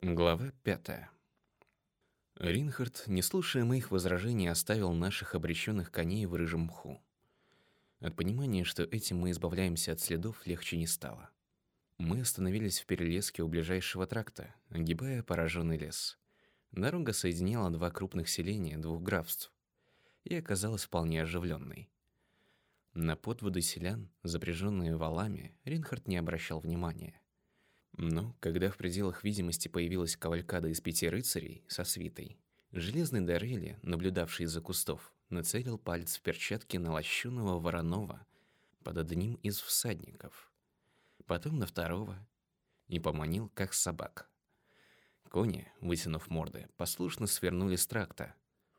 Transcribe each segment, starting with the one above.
Глава пятая. Ринхард, не слушая моих возражений, оставил наших обреченных коней в рыжем мху. От понимания, что этим мы избавляемся от следов, легче не стало. Мы остановились в перелеске у ближайшего тракта, огибая пораженный лес. Дорога соединяла два крупных селения двух графств и оказалась вполне оживленной. На подводы селян, запряженные валами, Ринхард не обращал внимания. Но когда в пределах видимости появилась кавалькада из пяти рыцарей со свитой, железный Дарели, наблюдавший из-за кустов, нацелил палец в перчатке на лощеного Воронова под одним из всадников, потом на второго и поманил, как собак. Кони, вытянув морды, послушно свернули с тракта.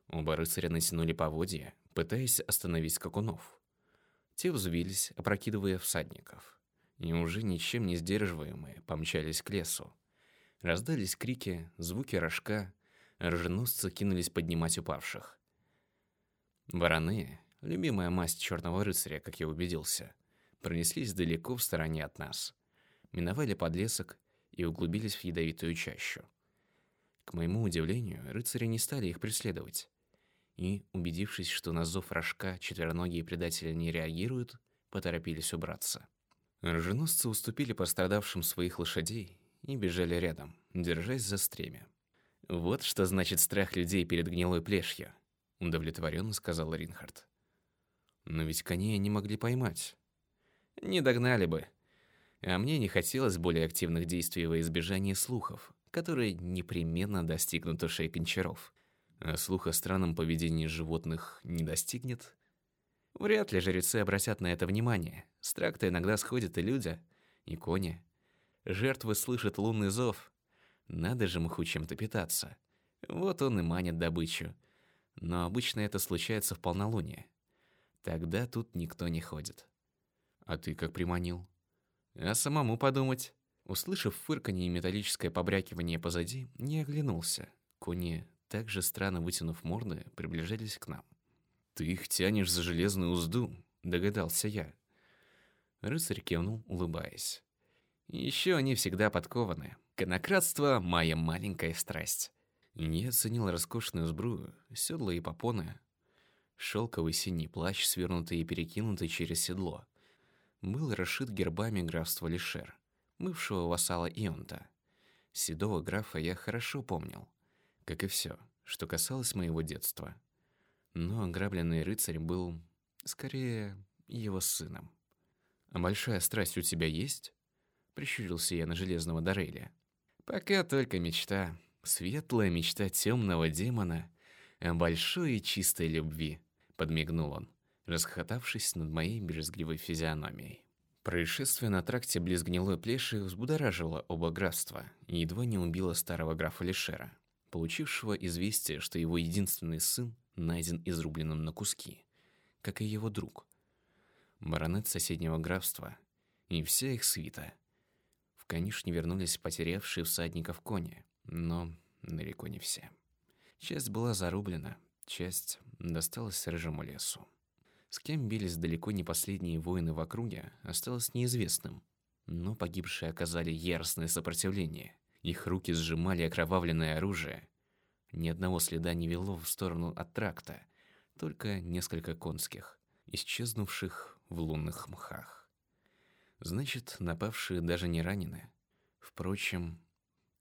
Оба рыцаря натянули поводья, пытаясь остановить скакунов. Те взвились, опрокидывая всадников и уже ничем не сдерживаемые помчались к лесу. Раздались крики, звуки рожка, роженосцы кинулись поднимать упавших. Вороны, любимая масть черного рыцаря, как я убедился, пронеслись далеко в стороне от нас, миновали подлесок и углубились в ядовитую чащу. К моему удивлению, рыцари не стали их преследовать, и, убедившись, что на зов рожка четвероногие предатели не реагируют, поторопились убраться. Роженосцы уступили пострадавшим своих лошадей и бежали рядом, держась за стремя. «Вот что значит страх людей перед гнилой плешью», — удовлетворенно сказал Ринхард. «Но ведь коней не могли поймать». «Не догнали бы. А мне не хотелось более активных действий во избежание слухов, которые непременно достигнут ушей кончаров. А слух о странном поведении животных не достигнет, Вряд ли жрецы обратят на это внимание. С тракта иногда сходят и люди, и кони. Жертвы слышат лунный зов. Надо же мху чем-то питаться. Вот он и манит добычу. Но обычно это случается в полнолуние. Тогда тут никто не ходит. А ты как приманил? А самому подумать. Услышав фырканье и металлическое побрякивание позади, не оглянулся. Кони, также странно вытянув морды, приближались к нам. «Ты их тянешь за железную узду», — догадался я. Рыцарь кивнул, улыбаясь. Еще они всегда подкованы. Конократство — моя маленькая страсть. Я оценил роскошную сбрую, седла и попоны. Шелковый синий плащ, свернутый и перекинутый через седло. Был расшит гербами графства Лишер, бывшего вассала Ионта. Седого графа я хорошо помнил, как и все, что касалось моего детства но ограбленный рыцарь был скорее его сыном. «А большая страсть у тебя есть?» Прищурился я на железного Дореля. «Пока только мечта. Светлая мечта темного демона о большой и чистой любви», подмигнул он, расхотавшись над моей брезгливой физиономией. Происшествие на тракте близ гнилой плеши взбудоражило оба графства и едва не убило старого графа Лишера, получившего известие, что его единственный сын найден изрубленным на куски, как и его друг. Баронет соседнего графства и вся их свита. В конюшне вернулись потерявшие всадников кони, но далеко не все. Часть была зарублена, часть досталась рыжему лесу. С кем бились далеко не последние воины в округе, осталось неизвестным, но погибшие оказали яростное сопротивление. Их руки сжимали окровавленное оружие, ни одного следа не вело в сторону от тракта, только несколько конских, исчезнувших в лунных мхах. Значит, напавшие даже не ранены. Впрочем,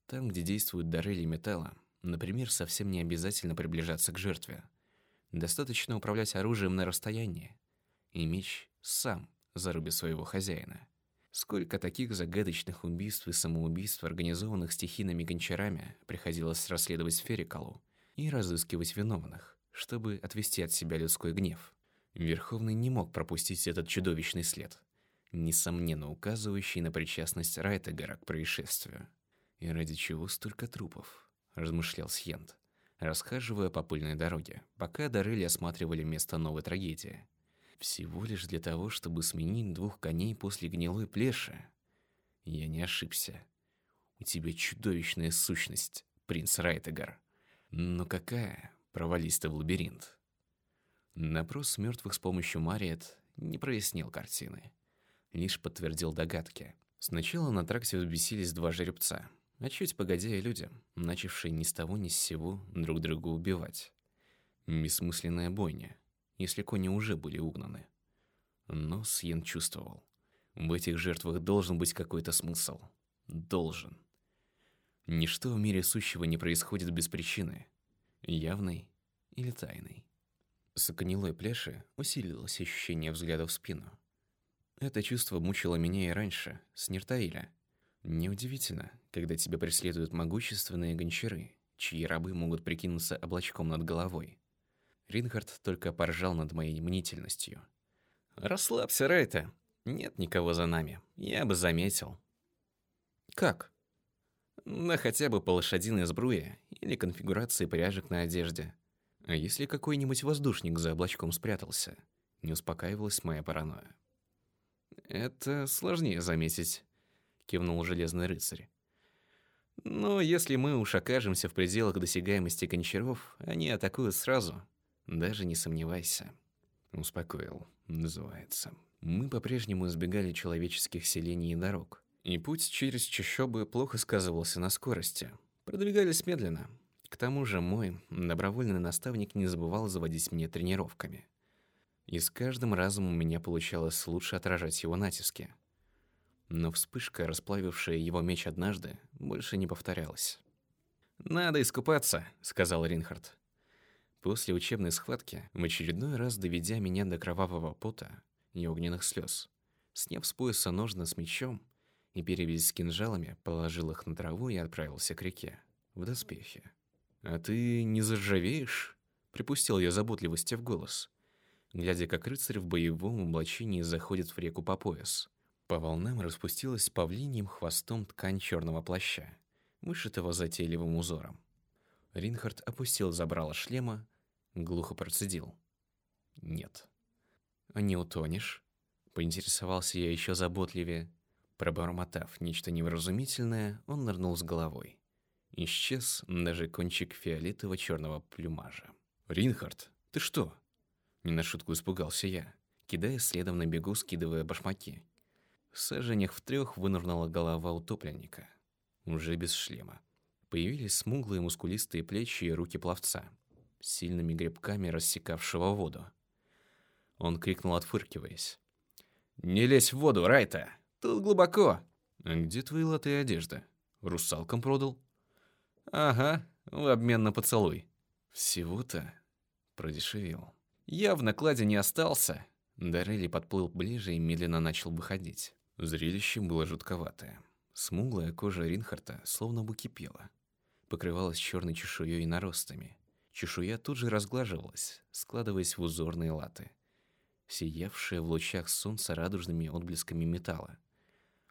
там, где действуют дары или металла, например, совсем не обязательно приближаться к жертве. Достаточно управлять оружием на расстоянии, и меч сам зарубит своего хозяина. Сколько таких загадочных убийств и самоубийств, организованных стихийными гончарами, приходилось расследовать Ферикалу и разыскивать виновных, чтобы отвести от себя людской гнев. Верховный не мог пропустить этот чудовищный след, несомненно указывающий на причастность Райтегера к происшествию. «И ради чего столько трупов?» – размышлял Сьент, расхаживая по пыльной дороге, пока Дарели осматривали место новой трагедии – всего лишь для того, чтобы сменить двух коней после гнилой плеши. Я не ошибся. У тебя чудовищная сущность, принц Райтегар. Но какая? Провались ты в лабиринт. Напрос мертвых с помощью Мариет не прояснил картины. Лишь подтвердил догадки. Сначала на тракте взбесились два жеребца. а чуть погодя и люди, начавшие ни с того ни с сего друг друга убивать. Бессмысленная бойня, если кони уже были угнаны. Но Сьен чувствовал, в этих жертвах должен быть какой-то смысл. Должен. Ничто в мире сущего не происходит без причины, явной или тайной. С оконелой пляши усилилось ощущение взгляда в спину. Это чувство мучило меня и раньше, с Нертаиля. Неудивительно, когда тебя преследуют могущественные гончары, чьи рабы могут прикинуться облачком над головой. Ринхард только поржал над моей мнительностью. «Расслабься, Райта. Нет никого за нами. Я бы заметил». «Как?» «На хотя бы по лошадиной сбруе или конфигурации пряжек на одежде. А если какой-нибудь воздушник за облачком спрятался?» Не успокаивалась моя паранойя. «Это сложнее заметить», — кивнул Железный Рыцарь. «Но если мы уж окажемся в пределах досягаемости кончаров, они атакуют сразу, даже не сомневайся». Успокоил, называется. Мы по-прежнему избегали человеческих селений и дорог, и путь через чащобы плохо сказывался на скорости. Продвигались медленно. К тому же мой добровольный наставник не забывал заводить мне тренировками — и с каждым разом у меня получалось лучше отражать его натиски. Но вспышка, расплавившая его меч однажды, больше не повторялась. «Надо искупаться», — сказал Ринхард. После учебной схватки, в очередной раз доведя меня до кровавого пота и огненных слез, сняв с пояса ножны с мечом и перевязь с кинжалами, положил их на траву и отправился к реке, в доспехи. «А ты не заржавеешь?» — припустил я заботливости в голос глядя, как рыцарь в боевом облачении заходит в реку по пояс. По волнам распустилась павлиньим хвостом ткань черного плаща, вышитого затейливым узором. Ринхард опустил забрало шлема, глухо процедил. «Нет». «А не утонешь?» — поинтересовался я еще заботливее. Пробормотав нечто невразумительное, он нырнул с головой. Исчез даже кончик фиолетово-черного плюмажа. «Ринхард, ты что?» Не на шутку испугался я, кидая следом на бегу, скидывая башмаки. В саженях в трех вынырнула голова утопленника, уже без шлема. Появились смуглые мускулистые плечи и руки пловца, сильными гребками рассекавшего воду. Он крикнул, отфыркиваясь. «Не лезь в воду, Райта! Тут глубоко!» «А где твои латы одежда? Русалкам продал?» «Ага, в обмен на поцелуй». «Всего-то?» Продешевел. Я в накладе не остался. Дарели подплыл ближе и медленно начал выходить. Зрелище было жутковатое. Смуглая кожа Ринхарта словно бы кипела. Покрывалась черной чешуей и наростами. Чешуя тут же разглаживалась, складываясь в узорные латы, сиявшие в лучах солнца радужными отблесками металла.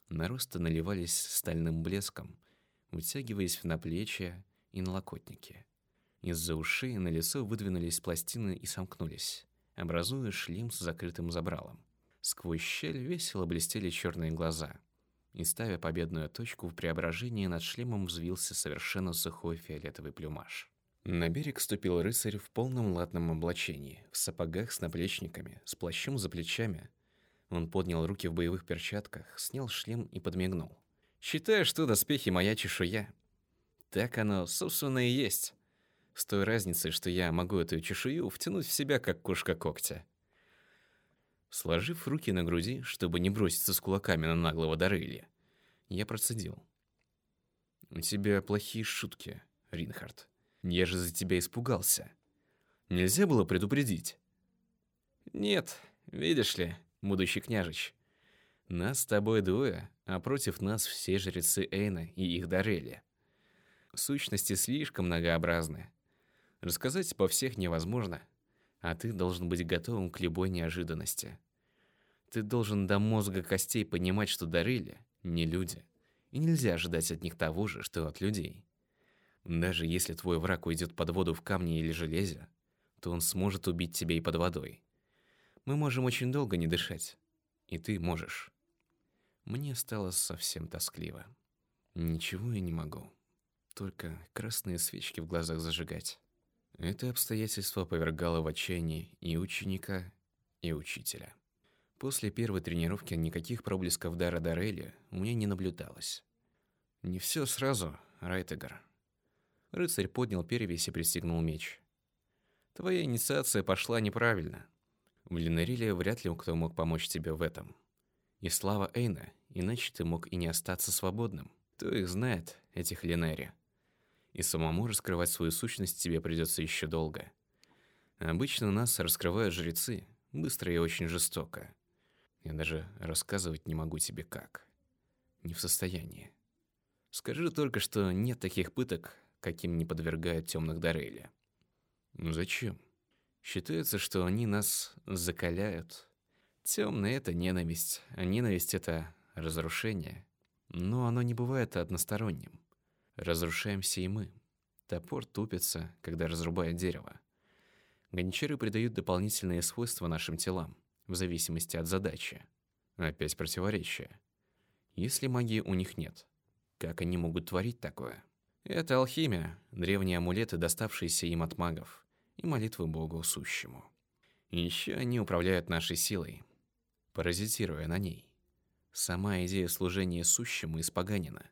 Наросты наливались стальным блеском, вытягиваясь в наплечья и налокотники. Из-за ушей на лицо выдвинулись пластины и сомкнулись, образуя шлем с закрытым забралом. Сквозь щель весело блестели черные глаза. И ставя победную точку в преображении, над шлемом взвился совершенно сухой фиолетовый плюмаж. На берег ступил рыцарь в полном латном облачении, в сапогах с наплечниками, с плащом за плечами. Он поднял руки в боевых перчатках, снял шлем и подмигнул. «Считаю, что доспехи моя чешуя». Так оно, собственно, и есть с той разницей, что я могу эту чешую втянуть в себя, как кошка когтя. Сложив руки на груди, чтобы не броситься с кулаками на наглого Дарыля, я процедил. «У тебя плохие шутки, Ринхард. Я же за тебя испугался. Нельзя было предупредить?» «Нет, видишь ли, будущий княжич, нас с тобой двое, а против нас все жрецы Эйна и их Дарели. Сущности слишком многообразны. Рассказать по всех невозможно, а ты должен быть готовым к любой неожиданности. Ты должен до мозга костей понимать, что Дарыли не люди, и нельзя ожидать от них того же, что от людей. Даже если твой враг уйдет под воду в камне или железе, то он сможет убить тебя и под водой. Мы можем очень долго не дышать, и ты можешь. Мне стало совсем тоскливо. Ничего я не могу, только красные свечки в глазах зажигать. Это обстоятельство повергало в отчаяние и ученика, и учителя. После первой тренировки никаких проблесков дара Дарели у меня не наблюдалось. Не все сразу, Райтегар. Рыцарь поднял перевесь и пристегнул меч. Твоя инициация пошла неправильно. В Линариле вряд ли кто мог помочь тебе в этом. И слава Эйна, иначе ты мог и не остаться свободным. Кто их знает, этих Линери? И самому раскрывать свою сущность тебе придется еще долго. Обычно нас раскрывают жрецы, быстро и очень жестоко. Я даже рассказывать не могу тебе как. Не в состоянии. Скажи только, что нет таких пыток, каким не подвергают темных Дарейли. Ну зачем? Считается, что они нас закаляют. Темная это ненависть, а ненависть это разрушение. Но оно не бывает односторонним. Разрушаемся и мы. Топор тупится, когда разрубает дерево. Гончары придают дополнительные свойства нашим телам, в зависимости от задачи. Опять противоречие. Если магии у них нет, как они могут творить такое? Это алхимия, древние амулеты, доставшиеся им от магов, и молитвы Богу сущему. Еще они управляют нашей силой, паразитируя на ней. Сама идея служения сущему испоганена.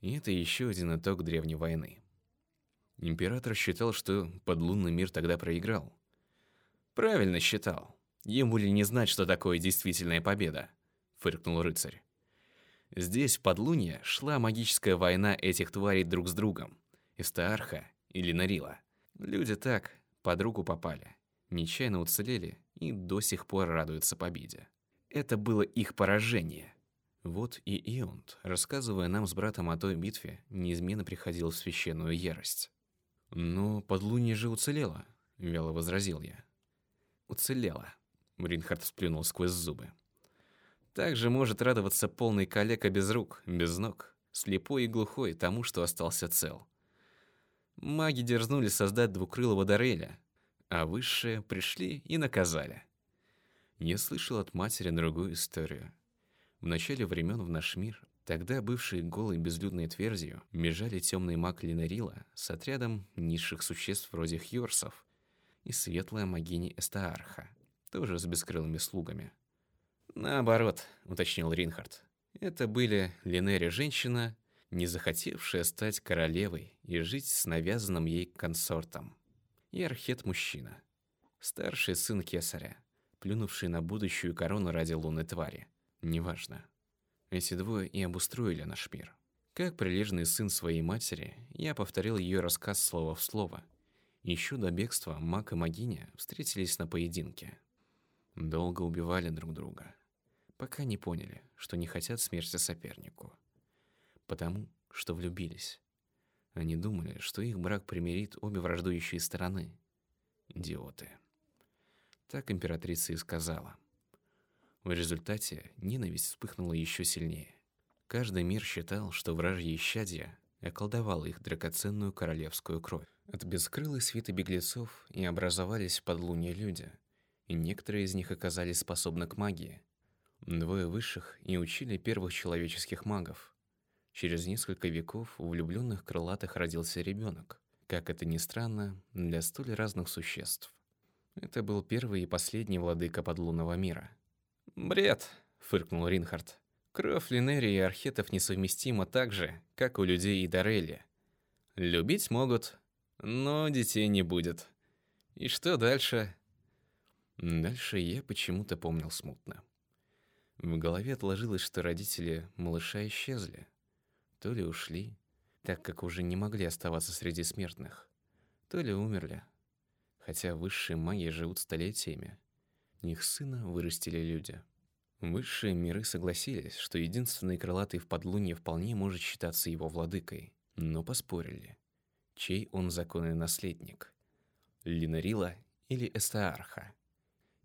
И это еще один итог древней войны. Император считал, что подлунный мир тогда проиграл. Правильно считал. Ему ли не знать, что такое действительная победа? Фыркнул рыцарь. Здесь, в подлунье, шла магическая война этих тварей друг с другом. Истаарха или Нарила. Люди так, под руку попали. Нечаянно уцелели и до сих пор радуются победе. Это было их поражение. Вот и Ионт, рассказывая нам с братом о той битве, неизменно приходил в священную ярость. «Но подлунье же уцелело», — вяло возразил я. «Уцелело», — Ринхард сплюнул сквозь зубы. Так же может радоваться полный калека без рук, без ног, слепой и глухой тому, что остался цел. Маги дерзнули создать двукрылого Дореля, а высшие пришли и наказали. Я слышал от матери другую историю. В начале времен в наш мир, тогда бывшие голой безлюдной твердью, бежали темный маг Линарила с отрядом низших существ вроде Хьорсов и светлая магини Эстаарха, тоже с бескрылыми слугами. Наоборот, уточнил Ринхард. Это были Линери женщина, не захотевшая стать королевой и жить с навязанным ей консортом, и Архет мужчина, старший сын кесаря, плюнувший на будущую корону ради лунной твари. Неважно. Эти двое и обустроили наш мир. Как прилежный сын своей матери, я повторил ее рассказ слово в слово. Еще до бегства маг и магиня встретились на поединке. Долго убивали друг друга пока не поняли, что не хотят смерти сопернику. Потому что влюбились. Они думали, что их брак примирит обе враждующие стороны. Идиоты. Так императрица и сказала. В результате ненависть вспыхнула еще сильнее. Каждый мир считал, что вражье исчадие околдовало их драгоценную королевскую кровь. От бескрылой свиты беглецов и образовались подлунья люди, и некоторые из них оказались способны к магии, Двое высших и учили первых человеческих магов. Через несколько веков у влюбленных крылатых родился ребенок. Как это ни странно, для столь разных существ. Это был первый и последний владыка подлунного мира. «Бред!» — фыркнул Ринхард. «Кровь Линерии и Архетов несовместима так же, как у людей и Дарели. Любить могут, но детей не будет. И что дальше?» Дальше я почему-то помнил смутно. В голове отложилось, что родители малыша исчезли. То ли ушли, так как уже не могли оставаться среди смертных, то ли умерли. Хотя высшие маги живут столетиями. Их сына вырастили люди. Высшие миры согласились, что единственный крылатый в подлунье вполне может считаться его владыкой, но поспорили, чей он законный наследник – Линарила или Эстаарха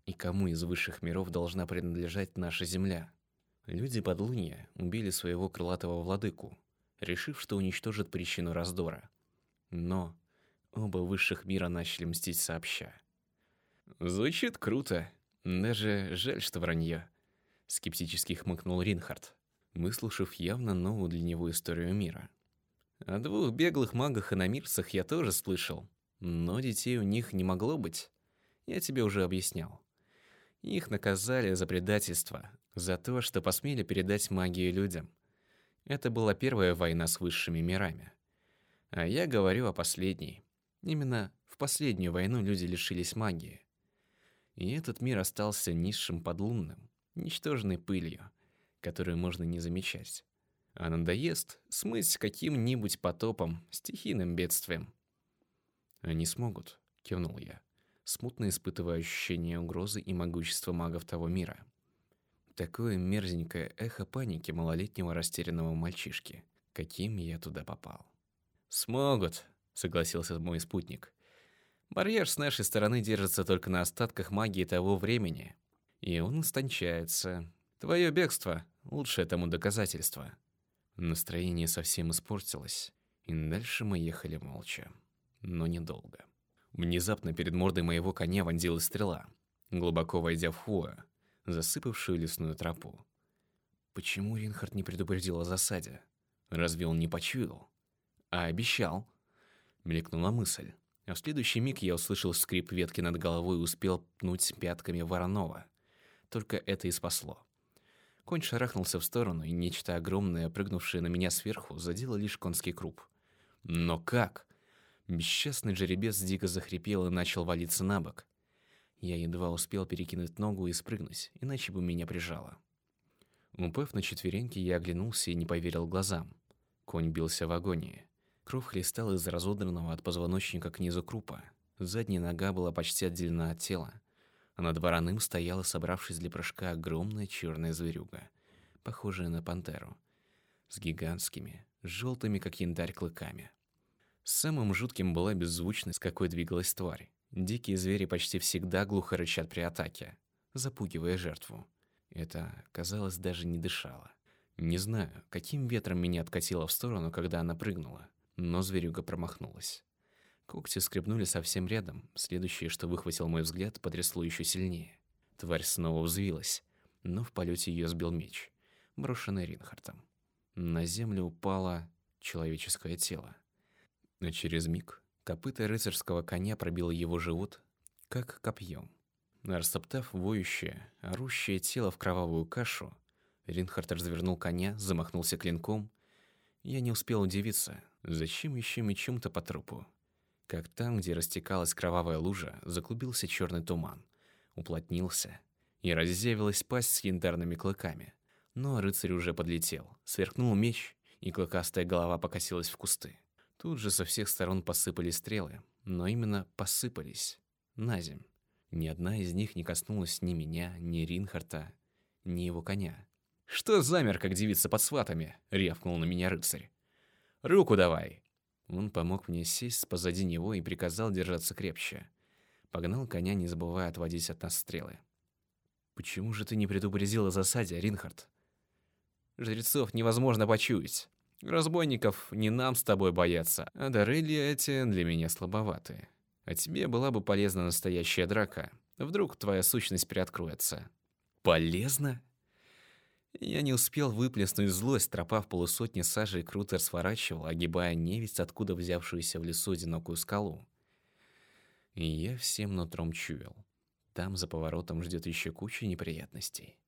и кому из высших миров должна принадлежать наша земля. Люди подлунья убили своего крылатого владыку, решив, что уничтожат причину раздора. Но оба высших мира начали мстить сообща. Звучит круто. Даже жаль, что вранье. Скептически хмыкнул Ринхард, выслушав явно новую для него историю мира. О двух беглых магах-иномирцах я тоже слышал, но детей у них не могло быть. Я тебе уже объяснял. Их наказали за предательство, за то, что посмели передать магию людям. Это была первая война с высшими мирами. А я говорю о последней. Именно в последнюю войну люди лишились магии. И этот мир остался низшим подлунным, ничтожной пылью, которую можно не замечать. А надоест смыть каким-нибудь потопом, стихийным бедствием. «Они смогут», — кивнул я, смутно испытывая ощущение угрозы и могущества магов того мира. Такое мерзенькое эхо паники малолетнего растерянного мальчишки. Каким я туда попал? «Смогут», — согласился мой спутник. «Барьер с нашей стороны держится только на остатках магии того времени, и он истончается. Твое бегство — лучшее тому доказательство». Настроение совсем испортилось, и дальше мы ехали молча, но недолго. Внезапно перед мордой моего коня вонзилась стрела, глубоко войдя в хвою, засыпавшую лесную тропу. Почему Ринхард не предупредил о засаде? Разве он не почуял? А обещал? Мелькнула мысль. А в следующий миг я услышал скрип ветки над головой и успел пнуть пятками Воронова. Только это и спасло. Конь шарахнулся в сторону, и нечто огромное, прыгнувшее на меня сверху, задело лишь конский круп. Но как? Бесчестный жеребец дико захрипел и начал валиться на бок. Я едва успел перекинуть ногу и спрыгнуть, иначе бы меня прижало. Упав на четвереньки, я оглянулся и не поверил глазам. Конь бился в агонии. Кровь хлестала из разодранного от позвоночника к низу крупа. Задняя нога была почти отделена от тела а над вороным стояла, собравшись для прыжка, огромная черная зверюга, похожая на пантеру, с гигантскими, желтыми, как янтарь, клыками. Самым жутким была беззвучность, какой двигалась тварь. Дикие звери почти всегда глухо рычат при атаке, запугивая жертву. Это, казалось, даже не дышало. Не знаю, каким ветром меня откатило в сторону, когда она прыгнула, но зверюга промахнулась. Когти скребнули совсем рядом. Следующее, что выхватил мой взгляд, потрясло еще сильнее. Тварь снова взвилась, но в полете ее сбил меч, брошенный Ринхартом. На землю упало человеческое тело. А через миг копыта рыцарского коня пробило его живот, как копьем. Растоптав воющее, орущее тело в кровавую кашу, Ринхард развернул коня, замахнулся клинком. Я не успел удивиться, зачем еще мечом-то по трупу как там, где растекалась кровавая лужа, заклубился черный туман, уплотнился, и раззевилась пасть с янтарными клыками. Но рыцарь уже подлетел, сверкнул меч, и клыкастая голова покосилась в кусты. Тут же со всех сторон посыпались стрелы, но именно посыпались, на земь. Ни одна из них не коснулась ни меня, ни Ринхарта, ни его коня. «Что замер, как девица под сватами?» — рявкнул на меня рыцарь. «Руку давай!» Он помог мне сесть позади него и приказал держаться крепче. Погнал коня, не забывая отводить от нас стрелы. «Почему же ты не предупредил о засаде, Ринхард?» «Жрецов невозможно почуять. Разбойников не нам с тобой бояться, а Дорелли эти для меня слабоватые. А тебе была бы полезна настоящая драка. Вдруг твоя сущность приоткроется». «Полезно?» Я не успел выплеснуть злость, тропа в полусотни сажей круто сворачивал, огибая невесть, откуда взявшуюся в лесу одинокую скалу. И я всем нутром чуял. Там за поворотом ждет еще куча неприятностей.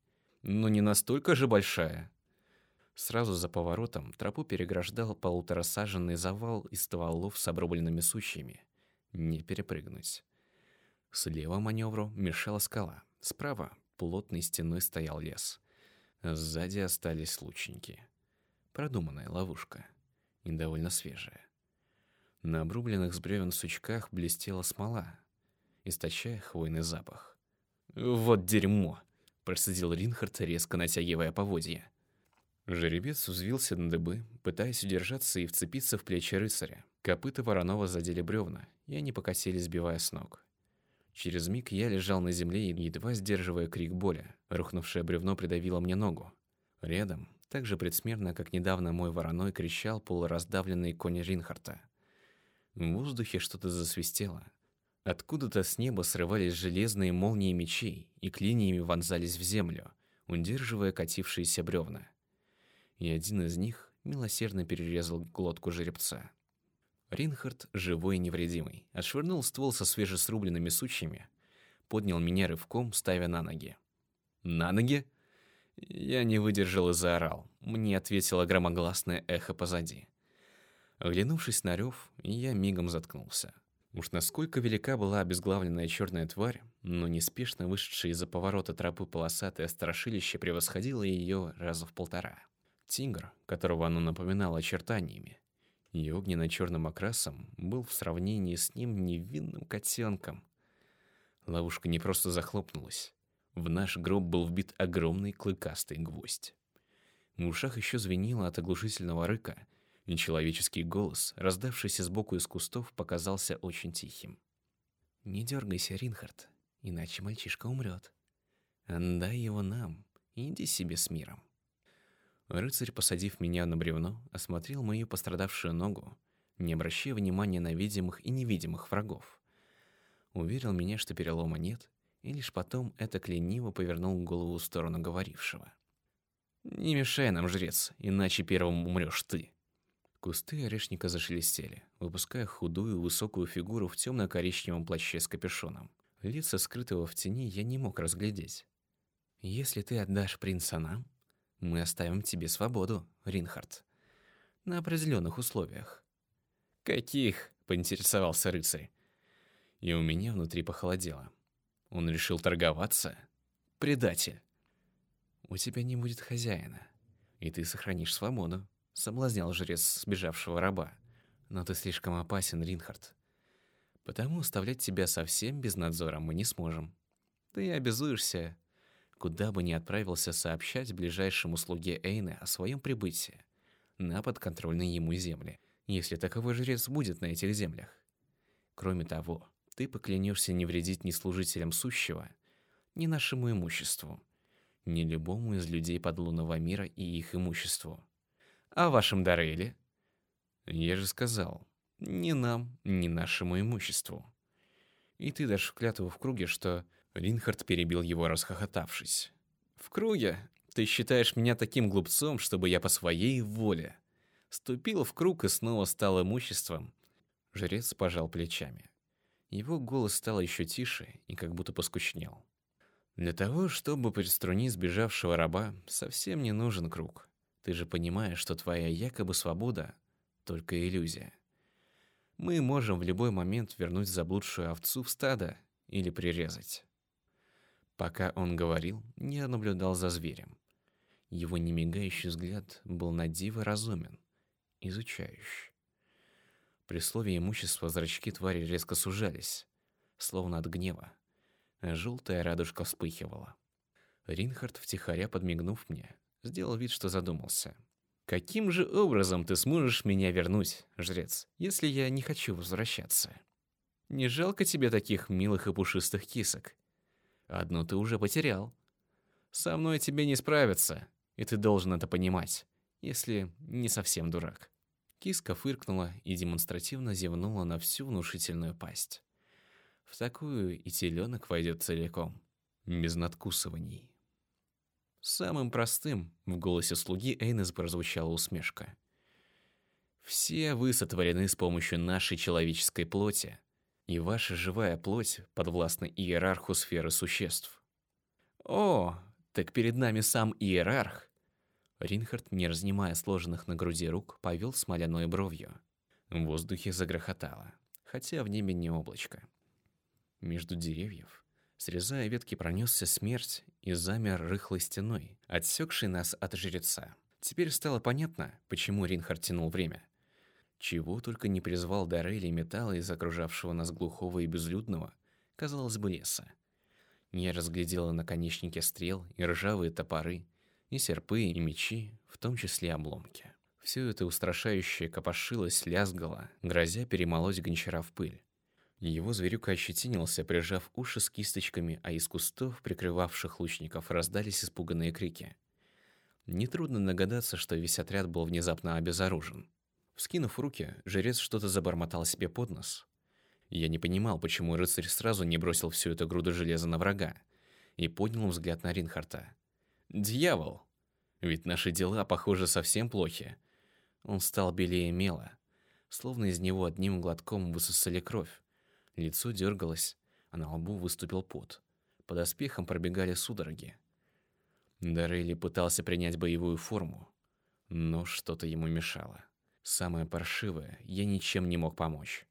Но не настолько же большая. Сразу за поворотом тропу переграждал полуторасаженный завал из стволов с обрубленными сучьями. Не перепрыгнуть. Слева маневру мешала скала. Справа плотной стеной стоял лес. Сзади остались лучники. Продуманная ловушка. И довольно свежая. На обрубленных с бревен сучках блестела смола, источая хвойный запах. «Вот дерьмо!» – процедил Ринхард, резко натягивая поводья. Жеребец взвился на дыбы, пытаясь удержаться и вцепиться в плечи рыцаря. Копыта Воронова задели бревна, и они покосились, сбивая с ног. Через миг я лежал на земле, едва сдерживая крик боли. Рухнувшее бревно придавило мне ногу. Рядом, так же предсмертно, как недавно мой вороной, кричал полураздавленный конь Ринхарта. В воздухе что-то засвистело. Откуда-то с неба срывались железные молнии мечей и клиньями вонзались в землю, удерживая катившиеся бревна. И один из них милосердно перерезал глотку жеребца. Ринхард, живой и невредимый, отшвырнул ствол со свежесрубленными сучьями, поднял меня рывком, ставя на ноги. «На ноги?» Я не выдержал и заорал. Мне ответило громогласное эхо позади. Оглянувшись на рев, я мигом заткнулся. Уж насколько велика была обезглавленная черная тварь, но неспешно вышедшее из-за поворота тропы полосатое страшилище превосходило ее раза в полтора. Тигр, которого оно напоминало очертаниями, и огненно-черным окрасом, был в сравнении с ним невинным котенком. Ловушка не просто захлопнулась. В наш гроб был вбит огромный клыкастый гвоздь. В ушах еще звенело от оглушительного рыка, Нечеловеческий голос, раздавшийся сбоку из кустов, показался очень тихим. «Не дергайся, Ринхард, иначе мальчишка умрет. Отдай его нам, иди себе с миром». Рыцарь, посадив меня на бревно, осмотрел мою пострадавшую ногу, не обращая внимания на видимых и невидимых врагов. Уверил меня, что перелома нет, и лишь потом это лениво повернул голову в сторону говорившего. «Не мешай нам, жрец, иначе первым умрешь ты». Кусты орешника зашелестели, выпуская худую, высокую фигуру в темно-коричневом плаще с капюшоном. Лица, скрытого в тени, я не мог разглядеть. «Если ты отдашь принца нам, мы оставим тебе свободу, Ринхард. На определенных условиях». «Каких?» — поинтересовался рыцарь. И у меня внутри похолодело. Он решил торговаться? Предатель. «У тебя не будет хозяина, и ты сохранишь свободу», соблазнял жрец сбежавшего раба. Но ты слишком опасен, Ринхард. Потому оставлять тебя совсем без надзора мы не сможем. Ты обязуешься, куда бы ни отправился сообщать ближайшему слуге Эйны о своем прибытии на подконтрольные ему земли, если таковой жрец будет на этих землях. Кроме того, ты поклянешься не вредить ни служителям сущего, ни нашему имуществу, ни любому из людей подлунного мира и их имуществу. А вашем Дареле? Я же сказал, ни нам, ни нашему имуществу. И ты дашь клятву в круге, что... Ринхард перебил его, расхохотавшись. В круге? Ты считаешь меня таким глупцом, чтобы я по своей воле ступил в круг и снова стал имуществом? Жрец пожал плечами. Его голос стал еще тише и как будто поскучнел. Для того, чтобы приструнить сбежавшего раба, совсем не нужен круг. Ты же понимаешь, что твоя якобы свобода — только иллюзия. Мы можем в любой момент вернуть заблудшую овцу в стадо или прирезать. Пока он говорил, я наблюдал за зверем. Его немигающий взгляд был на диво разумен, изучающий. При слове имущества зрачки твари резко сужались, словно от гнева, желтая радужка вспыхивала. Ринхард, втихаря подмигнув мне, сделал вид, что задумался. «Каким же образом ты сможешь меня вернуть, жрец, если я не хочу возвращаться? Не жалко тебе таких милых и пушистых кисок? Одну ты уже потерял. Со мной тебе не справиться, и ты должен это понимать, если не совсем дурак». Киска фыркнула и демонстративно зевнула на всю внушительную пасть. В такую и теленок войдет целиком, без надкусываний. Самым простым в голосе слуги Эйнес прозвучала усмешка. «Все вы сотворены с помощью нашей человеческой плоти, и ваша живая плоть подвластна иерарху сферы существ». «О, так перед нами сам иерарх!» Ринхард, не разнимая сложенных на груди рук, повел смоляной бровью. В воздухе загрохотало, хотя в небе не облачко. Между деревьев Срезая ветки, пронесся смерть и замер рыхлой стеной, отсекший нас от жреца. Теперь стало понятно, почему Ринхард тянул время. Чего только не призвал Дарели металла из окружавшего нас глухого и безлюдного, казалось бы, леса. Я разглядела наконечники стрел и ржавые топоры, и серпы, и мечи, в том числе обломки. Все это устрашающее копошилось, лязгало, грозя перемолоть гончара в пыль. Его зверюка ощетинился, прижав уши с кисточками, а из кустов, прикрывавших лучников, раздались испуганные крики. Нетрудно догадаться, что весь отряд был внезапно обезоружен. Вскинув руки, жрец что-то забормотал себе под нос. Я не понимал, почему рыцарь сразу не бросил всю эту груду железа на врага, и поднял взгляд на Ринхарта. «Дьявол! Ведь наши дела, похоже, совсем плохи». Он стал белее мела, словно из него одним глотком высосали кровь. Лицо дергалось, а на лбу выступил пот. Под оспехом пробегали судороги. Дарейли пытался принять боевую форму, но что-то ему мешало. Самое паршивое, я ничем не мог помочь.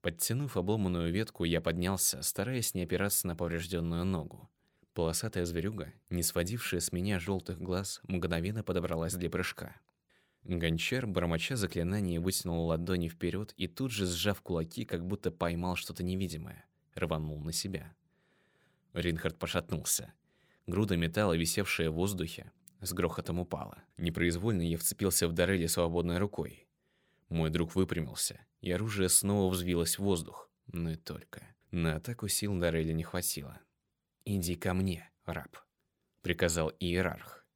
Подтянув обломанную ветку, я поднялся, стараясь не опираться на поврежденную ногу. Полосатая зверюга, не сводившая с меня желтых глаз, мгновенно подобралась для прыжка. Гончар, бормоча заклинание, вытянул ладони вперед и тут же, сжав кулаки, как будто поймал что-то невидимое, рванул на себя. Ринхард пошатнулся. Груда металла, висевшая в воздухе, с грохотом упала. Непроизвольно я вцепился в Дарели свободной рукой. Мой друг выпрямился, и оружие снова взвилось в воздух. Но и только. На атаку сил Дарели не хватило. «Иди ко мне, раб», — приказал иерарх.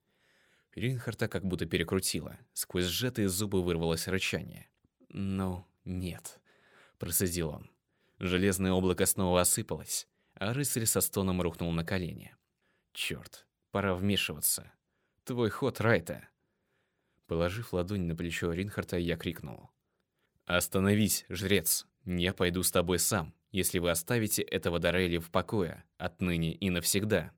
Ринхарта как будто перекрутило. Сквозь сжатые зубы вырвалось рычание. «Ну, нет», — процедил он. Железное облако снова осыпалось, а рыцарь со стоном рухнул на колени. «Черт, пора вмешиваться. Твой ход, Райта!» Положив ладонь на плечо Ринхарта, я крикнул. «Остановись, жрец! Я пойду с тобой сам, если вы оставите этого Дарели в покое, отныне и навсегда».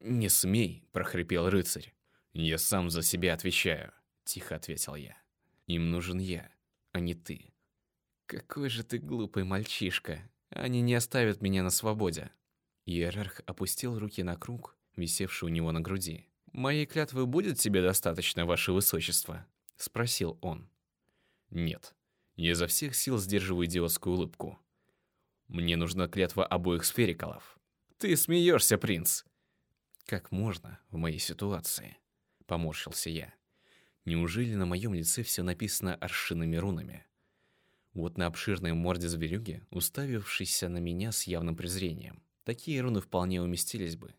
«Не смей!» – прохрипел рыцарь. «Я сам за себя отвечаю», — тихо ответил я. «Им нужен я, а не ты». «Какой же ты глупый мальчишка. Они не оставят меня на свободе». Иерарх опустил руки на круг, висевший у него на груди. «Моей клятвы будет тебе достаточно, ваше высочество?» — спросил он. «Нет. Я изо всех сил сдерживаю идиотскую улыбку. Мне нужна клятва обоих сферикалов». «Ты смеешься, принц!» «Как можно в моей ситуации?» Поморщился я. Неужели на моем лице все написано аршинными рунами? Вот на обширной морде зверюги, уставившейся на меня с явным презрением, такие руны вполне уместились бы.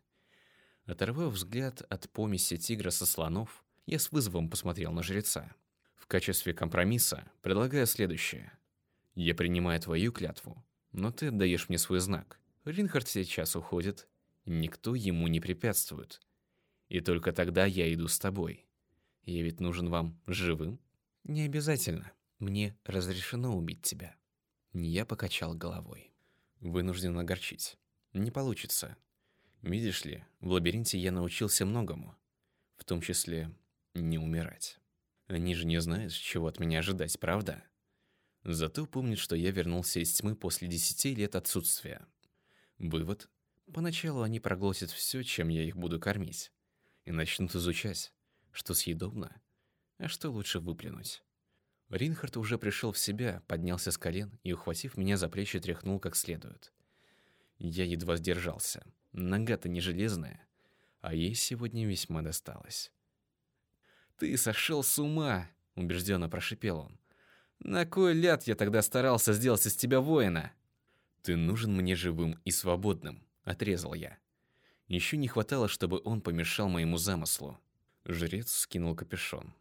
Оторвав взгляд от помеси тигра со слонов, я с вызовом посмотрел на жреца. В качестве компромисса предлагаю следующее. Я принимаю твою клятву, но ты отдаешь мне свой знак. Ринхард сейчас уходит, никто ему не препятствует. И только тогда я иду с тобой. Я ведь нужен вам живым? Не обязательно. Мне разрешено убить тебя. Я покачал головой. Вынужден огорчить. Не получится. Видишь ли, в лабиринте я научился многому. В том числе не умирать. Они же не знают, чего от меня ожидать, правда? Зато помнят, что я вернулся из тьмы после десяти лет отсутствия. Вывод. Поначалу они проглотят все, чем я их буду кормить и начнут изучать, что съедобно, а что лучше выплюнуть. Ринхард уже пришел в себя, поднялся с колен и, ухватив меня за плечи, тряхнул как следует. Я едва сдержался. Нога-то не железная, а ей сегодня весьма досталось. «Ты сошел с ума!» — убежденно прошипел он. «На кой ляд я тогда старался сделать из тебя воина?» «Ты нужен мне живым и свободным», — отрезал я. Еще не хватало, чтобы он помешал моему замыслу. Жрец скинул капюшон.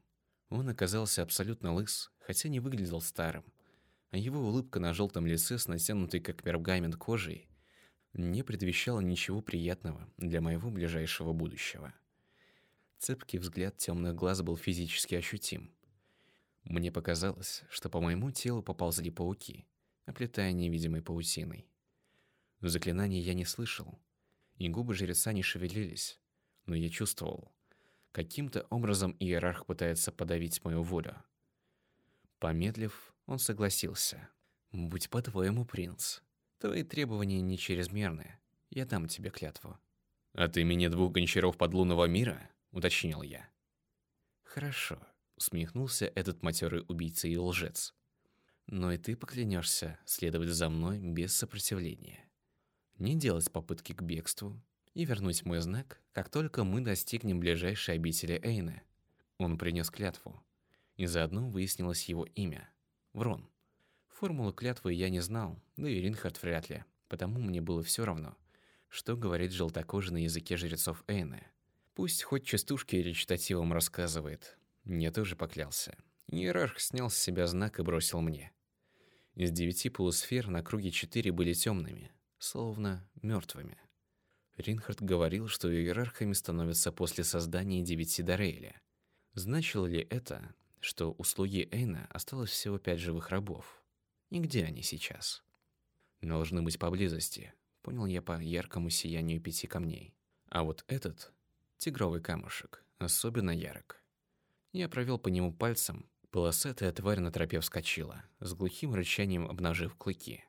Он оказался абсолютно лыс, хотя не выглядел старым. А его улыбка на желтом лице с натянутой как пергамент кожей не предвещала ничего приятного для моего ближайшего будущего. Цепкий взгляд темных глаз был физически ощутим. Мне показалось, что по моему телу поползли пауки, оплетая невидимой паутиной. Заклинания я не слышал, и губы жреца не шевелились, но я чувствовал, каким-то образом иерарх пытается подавить мою волю. Помедлив, он согласился. «Будь по-твоему, принц. Твои требования не чрезмерные. Я дам тебе клятву». «От имени двух гончаров подлунного мира?» — уточнил я. «Хорошо», — усмехнулся этот матерый убийца и лжец. «Но и ты поклянешься следовать за мной без сопротивления» не делать попытки к бегству и вернуть мой знак, как только мы достигнем ближайшей обители Эйны. Он принес клятву, и заодно выяснилось его имя – Врон. Формулу клятвы я не знал, да и Ринхард вряд ли, потому мне было все равно, что говорит желтокожий на языке жрецов Эйны. Пусть хоть частушки речитативом рассказывает. Я тоже поклялся. Иерарх снял с себя знак и бросил мне. Из девяти полусфер на круге четыре были темными – словно мертвыми. Ринхард говорил, что иерархами становятся после создания девяти Дарейля. Значило ли это, что у слуги Эйна осталось всего пять живых рабов? И где они сейчас? Должны быть поблизости, понял я по яркому сиянию пяти камней. А вот этот тигровый камушек, особенно ярок. Я провел по нему пальцем, полосатая тварь на тропе вскочила, с глухим рычанием обнажив клыки.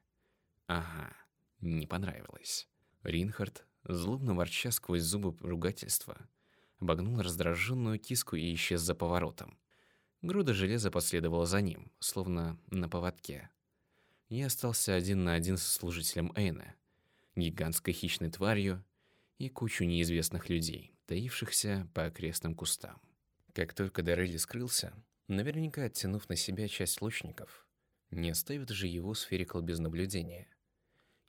Ага, не понравилось. Ринхард, злобно ворча сквозь зубы ругательства, обогнул раздраженную киску и исчез за поворотом. Груда железа последовала за ним, словно на поводке. Я остался один на один со служителем Эйна, гигантской хищной тварью и кучу неизвестных людей, таившихся по окрестным кустам. Как только Дорелли скрылся, наверняка оттянув на себя часть лучников, не оставит же его сферикл без наблюдения.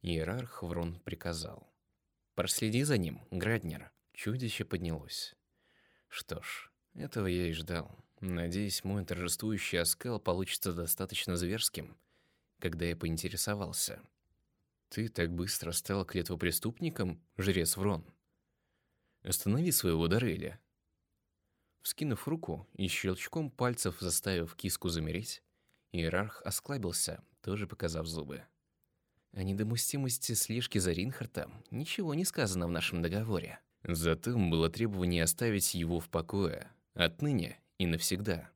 Иерарх Врон приказал. «Проследи за ним, Граднер». Чудище поднялось. Что ж, этого я и ждал. Надеюсь, мой торжествующий оскал получится достаточно зверским, когда я поинтересовался. «Ты так быстро стал клетвопреступником, жрец Врон?» «Останови своего Дореля». Вскинув руку и щелчком пальцев заставив киску замереть, иерарх осклабился, тоже показав зубы. О недомустимости слежки за Ринхартом ничего не сказано в нашем договоре. Зато было требование оставить его в покое, отныне и навсегда.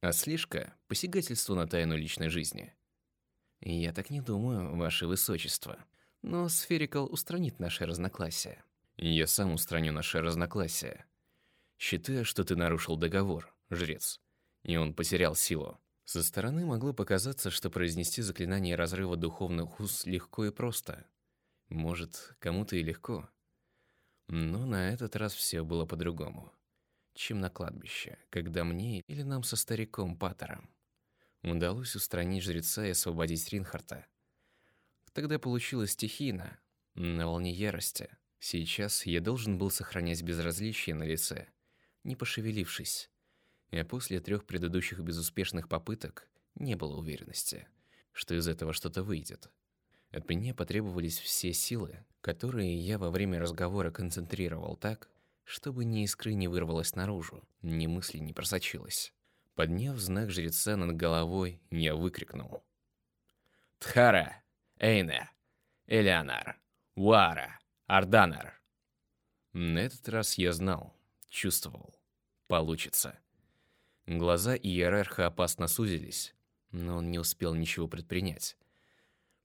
А слежка – посягательство на тайну личной жизни. Я так не думаю, ваше высочество. Но Сферикал устранит наше разногласие. Я сам устраню наше разногласие. Считая, что ты нарушил договор, жрец, и он потерял силу. Со стороны могло показаться, что произнести заклинание разрыва духовных уз легко и просто. Может, кому-то и легко. Но на этот раз все было по-другому, чем на кладбище, когда мне или нам со стариком Паттером удалось устранить жреца и освободить Ринхарта. Тогда получилось стихийно, на волне ярости. Сейчас я должен был сохранять безразличие на лице, не пошевелившись, а после трех предыдущих безуспешных попыток не было уверенности, что из этого что-то выйдет. От меня потребовались все силы, которые я во время разговора концентрировал так, чтобы ни искры не вырвалось наружу, ни мысли не просочилось. Подняв знак жреца над головой, я выкрикнул. «Тхара! Эйне! Элеонар! Уара! Арданар!» На этот раз я знал, чувствовал. Получится. Глаза иерарха опасно сузились, но он не успел ничего предпринять.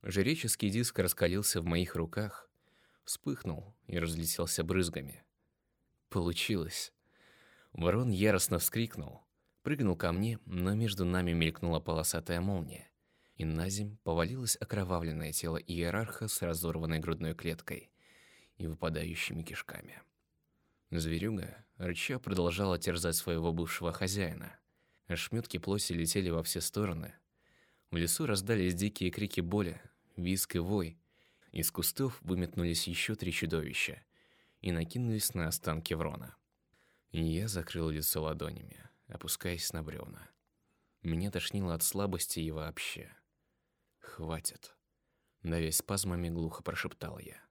Жреческий диск раскалился в моих руках, вспыхнул и разлетелся брызгами. Получилось. Ворон яростно вскрикнул, прыгнул ко мне, но между нами мелькнула полосатая молния, и на земь повалилось окровавленное тело иерарха с разорванной грудной клеткой и выпадающими кишками. Зверюга, рыча, продолжала терзать своего бывшего хозяина. Ошметки плоти летели во все стороны. В лесу раздались дикие крики боли, визг и вой. Из кустов выметнулись еще три чудовища и накинулись на останки Врона. Я закрыл лицо ладонями, опускаясь на бревна. Меня тошнило от слабости и вообще. «Хватит!» Давясь спазмами, глухо прошептал я.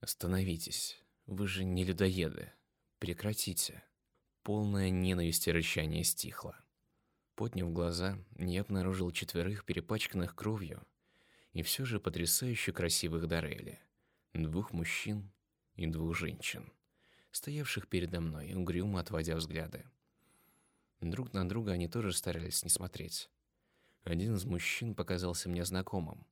«Остановитесь, вы же не людоеды!» Прекратите. Полная ненависть и рычание стихло. Подняв глаза, я обнаружил четверых перепачканных кровью и все же потрясающе красивых Дорели. Двух мужчин и двух женщин, стоявших передо мной, угрюмо отводя взгляды. Друг на друга они тоже старались не смотреть. Один из мужчин показался мне знакомым.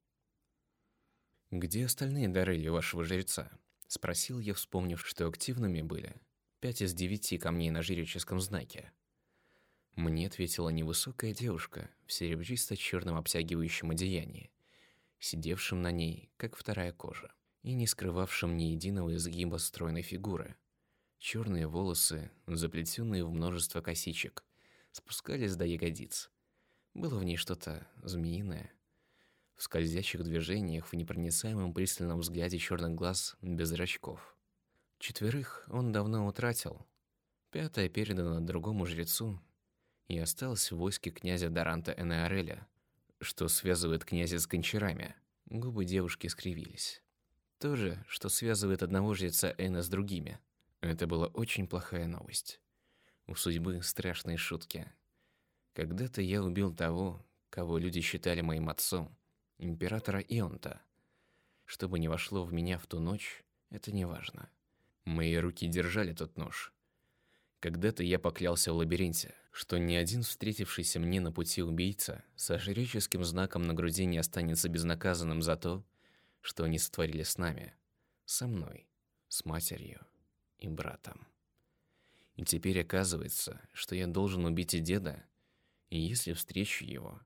«Где остальные Дорели вашего жреца?» — спросил я, вспомнив, что активными были Пять из девяти камней на жреческом знаке. Мне ответила невысокая девушка в серебристо-черном обтягивающем одеянии, сидевшем на ней, как вторая кожа, и не скрывавшем ни единого изгиба стройной фигуры. Черные волосы, заплетенные в множество косичек, спускались до ягодиц. Было в ней что-то змеиное. В скользящих движениях, в непроницаемом пристальном взгляде черных глаз без зрачков. Четверых он давно утратил. Пятая передана другому жрецу и осталась в войске князя Даранта Энеареля, что связывает князя с гончарами. Губы девушки скривились. То же, что связывает одного жреца Эна с другими. Это была очень плохая новость. У судьбы страшные шутки. Когда-то я убил того, кого люди считали моим отцом, императора Ионта. Что бы ни вошло в меня в ту ночь, это не важно. Мои руки держали тот нож, Когда-то я поклялся в лабиринте, что ни один встретившийся мне на пути убийца со жреческим знаком на груди не останется безнаказанным за то, что они сотворили с нами, со мной, с матерью и братом. И теперь оказывается, что я должен убить и деда, и если встречу его,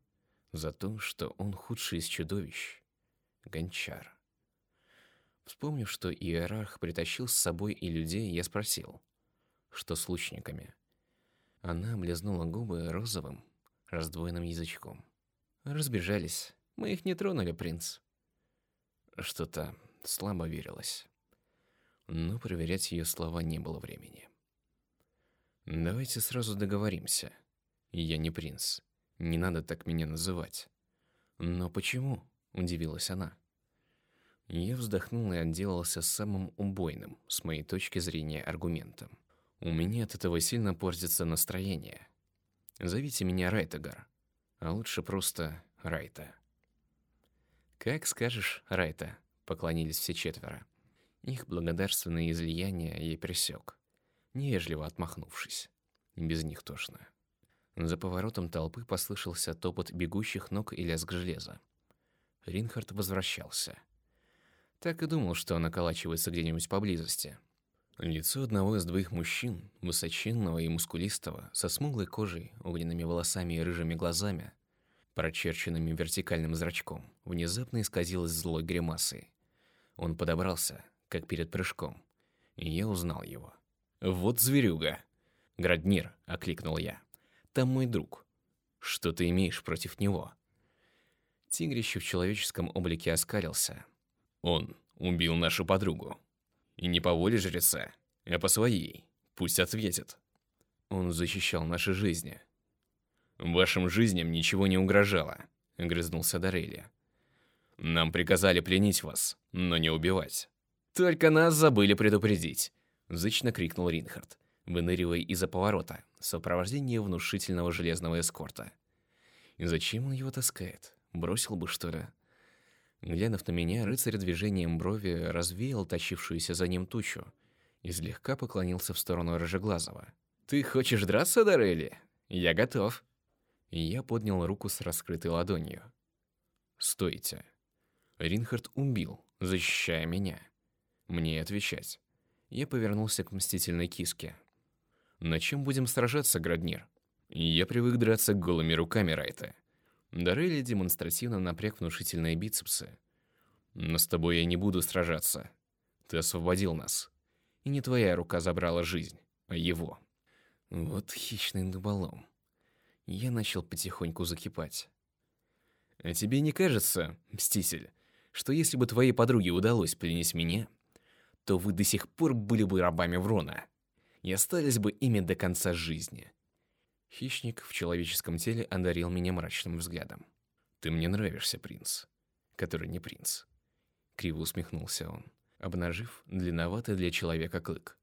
за то, что он худший из чудовищ, гончар. Вспомнив, что иерарх притащил с собой и людей, я спросил, что с лучниками. Она облизнула губы розовым, раздвоенным язычком. Разбежались. Мы их не тронули, принц. Что-то слабо верилось. Но проверять ее слова не было времени. Давайте сразу договоримся. Я не принц. Не надо так меня называть. Но почему? Удивилась она. Я вздохнул и отделался самым убойным, с моей точки зрения, аргументом. У меня от этого сильно портится настроение. Зовите меня Райтагар, а лучше просто Райта. Как скажешь, Райта, поклонились все четверо. Их благодарственные излияния я пресек, невежливо отмахнувшись. Без них тошно. За поворотом толпы послышался топот бегущих ног и лязг железа. Ринхард возвращался. Так и думал, что он околачивается где-нибудь поблизости. Лицо одного из двоих мужчин, высоченного и мускулистого, со смуглой кожей, огненными волосами и рыжими глазами, прочерченными вертикальным зрачком, внезапно исказилось злой гримасой. Он подобрался, как перед прыжком, и я узнал его. «Вот зверюга!» «Граднир!» — окликнул я. «Там мой друг. Что ты имеешь против него?» Тигрище в человеческом облике оскалился. «Он убил нашу подругу», и не по воле жреца, а по своей. Пусть ответит. Он защищал наши жизни. Вашим жизням ничего не угрожало, огрызнулся Дарелия. Нам приказали пленить вас, но не убивать. Только нас забыли предупредить, зычно крикнул Ринхард, выныривая из-за поворота в сопровождении внушительного железного эскорта. И зачем он его таскает? Бросил бы, что ли? Глянув на меня, рыцарь движением брови развеял тащившуюся за ним тучу и слегка поклонился в сторону Рыжеглазого. «Ты хочешь драться, Дарелли? Я готов!» Я поднял руку с раскрытой ладонью. «Стойте!» Ринхард убил, защищая меня. Мне отвечать. Я повернулся к мстительной киске. «На чем будем сражаться, Граднир?» Я привык драться голыми руками, Райта. Дарели демонстративно напряг внушительные бицепсы. «Но с тобой я не буду сражаться. Ты освободил нас. И не твоя рука забрала жизнь, а его». Вот хищный дуболом. Я начал потихоньку закипать. «А тебе не кажется, Мститель, что если бы твоей подруге удалось пленить меня, то вы до сих пор были бы рабами Врона и остались бы ими до конца жизни?» Хищник в человеческом теле одарил меня мрачным взглядом. «Ты мне нравишься, принц, который не принц». Криво усмехнулся он, обнажив длинноватый для человека клык.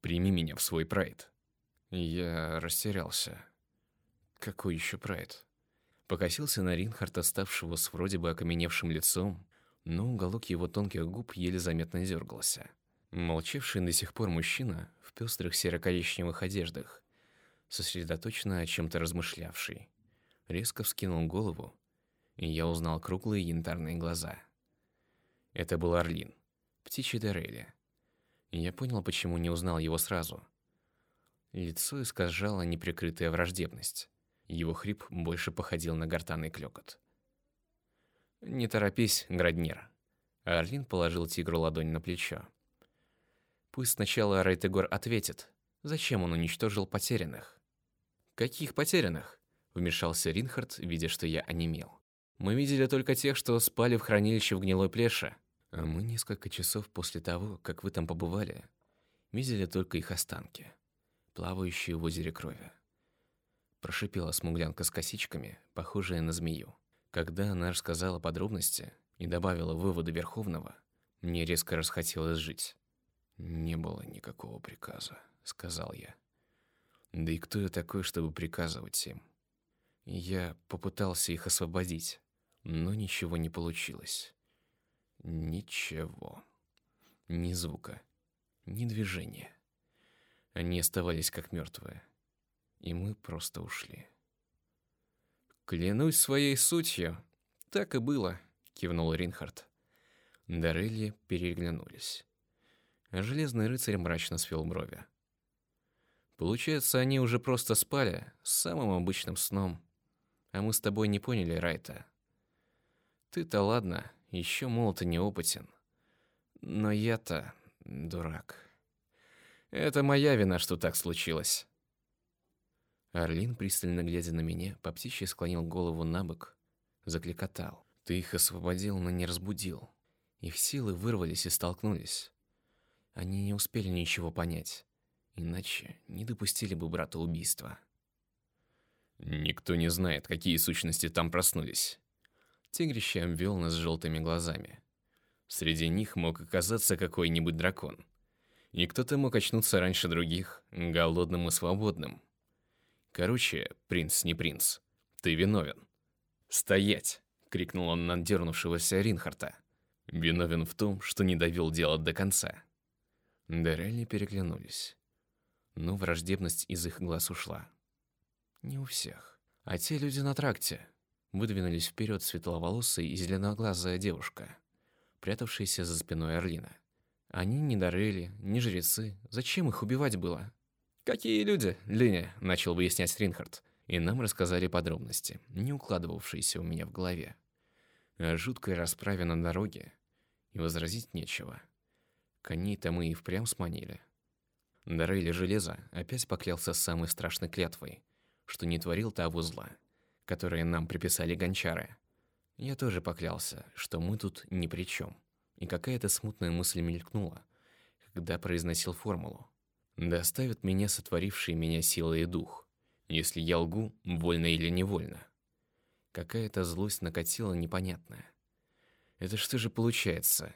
«Прими меня в свой прайд». Я растерялся. Какой еще прайд? Покосился на Ринхарта, ставшего с вроде бы окаменевшим лицом, но уголок его тонких губ еле заметно дергался. Молчавший до сих пор мужчина в пестрых серо-коричневых одеждах сосредоточенно о чем-то размышлявший. Резко вскинул голову, и я узнал круглые янтарные глаза. Это был Орлин, птичий Дорелли. Я понял, почему не узнал его сразу. Лицо искажало неприкрытая враждебность. Его хрип больше походил на гортанный клёкот. «Не торопись, Граднир». Орлин положил тигру ладонь на плечо. «Пусть сначала Рейтегор ответит, зачем он уничтожил потерянных. «Каких потерянных?» — вмешался Ринхард, видя, что я онемел. «Мы видели только тех, что спали в хранилище в гнилой плеше. А мы несколько часов после того, как вы там побывали, видели только их останки, плавающие в озере крови». Прошипела смуглянка с косичками, похожая на змею. Когда она рассказала подробности и добавила выводы Верховного, мне резко расхотелось жить. «Не было никакого приказа», — сказал я. Да и кто я такой, чтобы приказывать им? Я попытался их освободить, но ничего не получилось. Ничего. Ни звука, ни движения. Они оставались как мертвые. И мы просто ушли. «Клянусь своей сутью, так и было», — кивнул Ринхард. Дарелли переглянулись. Железный рыцарь мрачно свел брови. Получается, они уже просто спали, самым обычным сном. А мы с тобой не поняли Райта. Ты-то ладно, еще молод и неопытен. Но я-то дурак. Это моя вина, что так случилось. Орлин, пристально глядя на меня, по птичьи склонил голову на бок, закликотал. Ты их освободил, но не разбудил. Их силы вырвались и столкнулись. Они не успели ничего понять. Иначе не допустили бы брата убийства. Никто не знает, какие сущности там проснулись. Тигрище обвел нас желтыми глазами. Среди них мог оказаться какой-нибудь дракон. И кто-то мог очнуться раньше других, голодным и свободным. Короче, принц не принц. Ты виновен. «Стоять!» — крикнул он на дернувшегося Ринхарта. «Виновен в том, что не довел дело до конца». Дерелли переглянулись но враждебность из их глаз ушла. Не у всех. А те люди на тракте. Выдвинулись вперед светловолосая и зеленоглазая девушка, прятавшаяся за спиной Орлина. Они не дарели, не жрецы. Зачем их убивать было? «Какие люди, Линя?» – начал выяснять Ринхард. И нам рассказали подробности, не укладывавшиеся у меня в голове. О жуткой расправе на дороге. И возразить нечего. Коней-то мы и впрямь сманили. Дарейли Железа опять поклялся самой страшной клятвой, что не творил того зла, которое нам приписали гончары. Я тоже поклялся, что мы тут ни при чем. И какая-то смутная мысль мелькнула, когда произносил формулу. Доставят меня сотворившие меня сила и дух, если я лгу, вольно или невольно. Какая-то злость накатила непонятная. Это что же получается?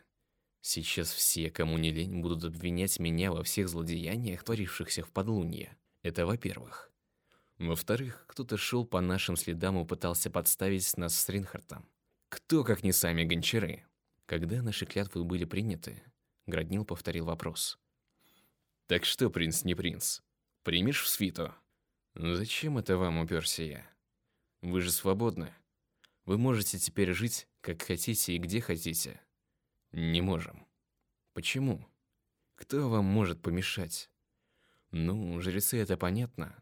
Сейчас все, кому не лень, будут обвинять меня во всех злодеяниях, творившихся в подлунье. Это во-первых. Во-вторых, кто-то шел по нашим следам и пытался подставить нас с Ринхартом. Кто, как не сами гончары? Когда наши клятвы были приняты, Граднил повторил вопрос. «Так что, принц не принц, примешь в свиту?» «Зачем это вам, уперся я? Вы же свободны. Вы можете теперь жить, как хотите и где хотите. Не можем. Почему? Кто вам может помешать? Ну, жрецы это понятно,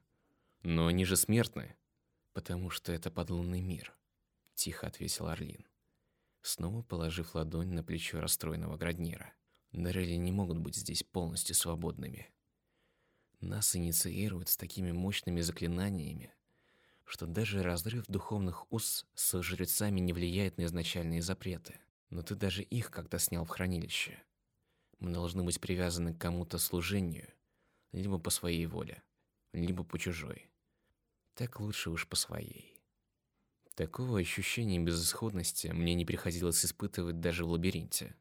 но они же смертны, потому что это подлунный мир, тихо ответил Орлин, снова положив ладонь на плечо расстроенного Граднира. Дарели не могут быть здесь полностью свободными. Нас инициируют с такими мощными заклинаниями, что даже разрыв духовных уз с жрецами не влияет на изначальные запреты. Но ты даже их как-то снял в хранилище. Мы должны быть привязаны к кому-то служению, либо по своей воле, либо по чужой. Так лучше уж по своей. Такого ощущения безысходности мне не приходилось испытывать даже в лабиринте.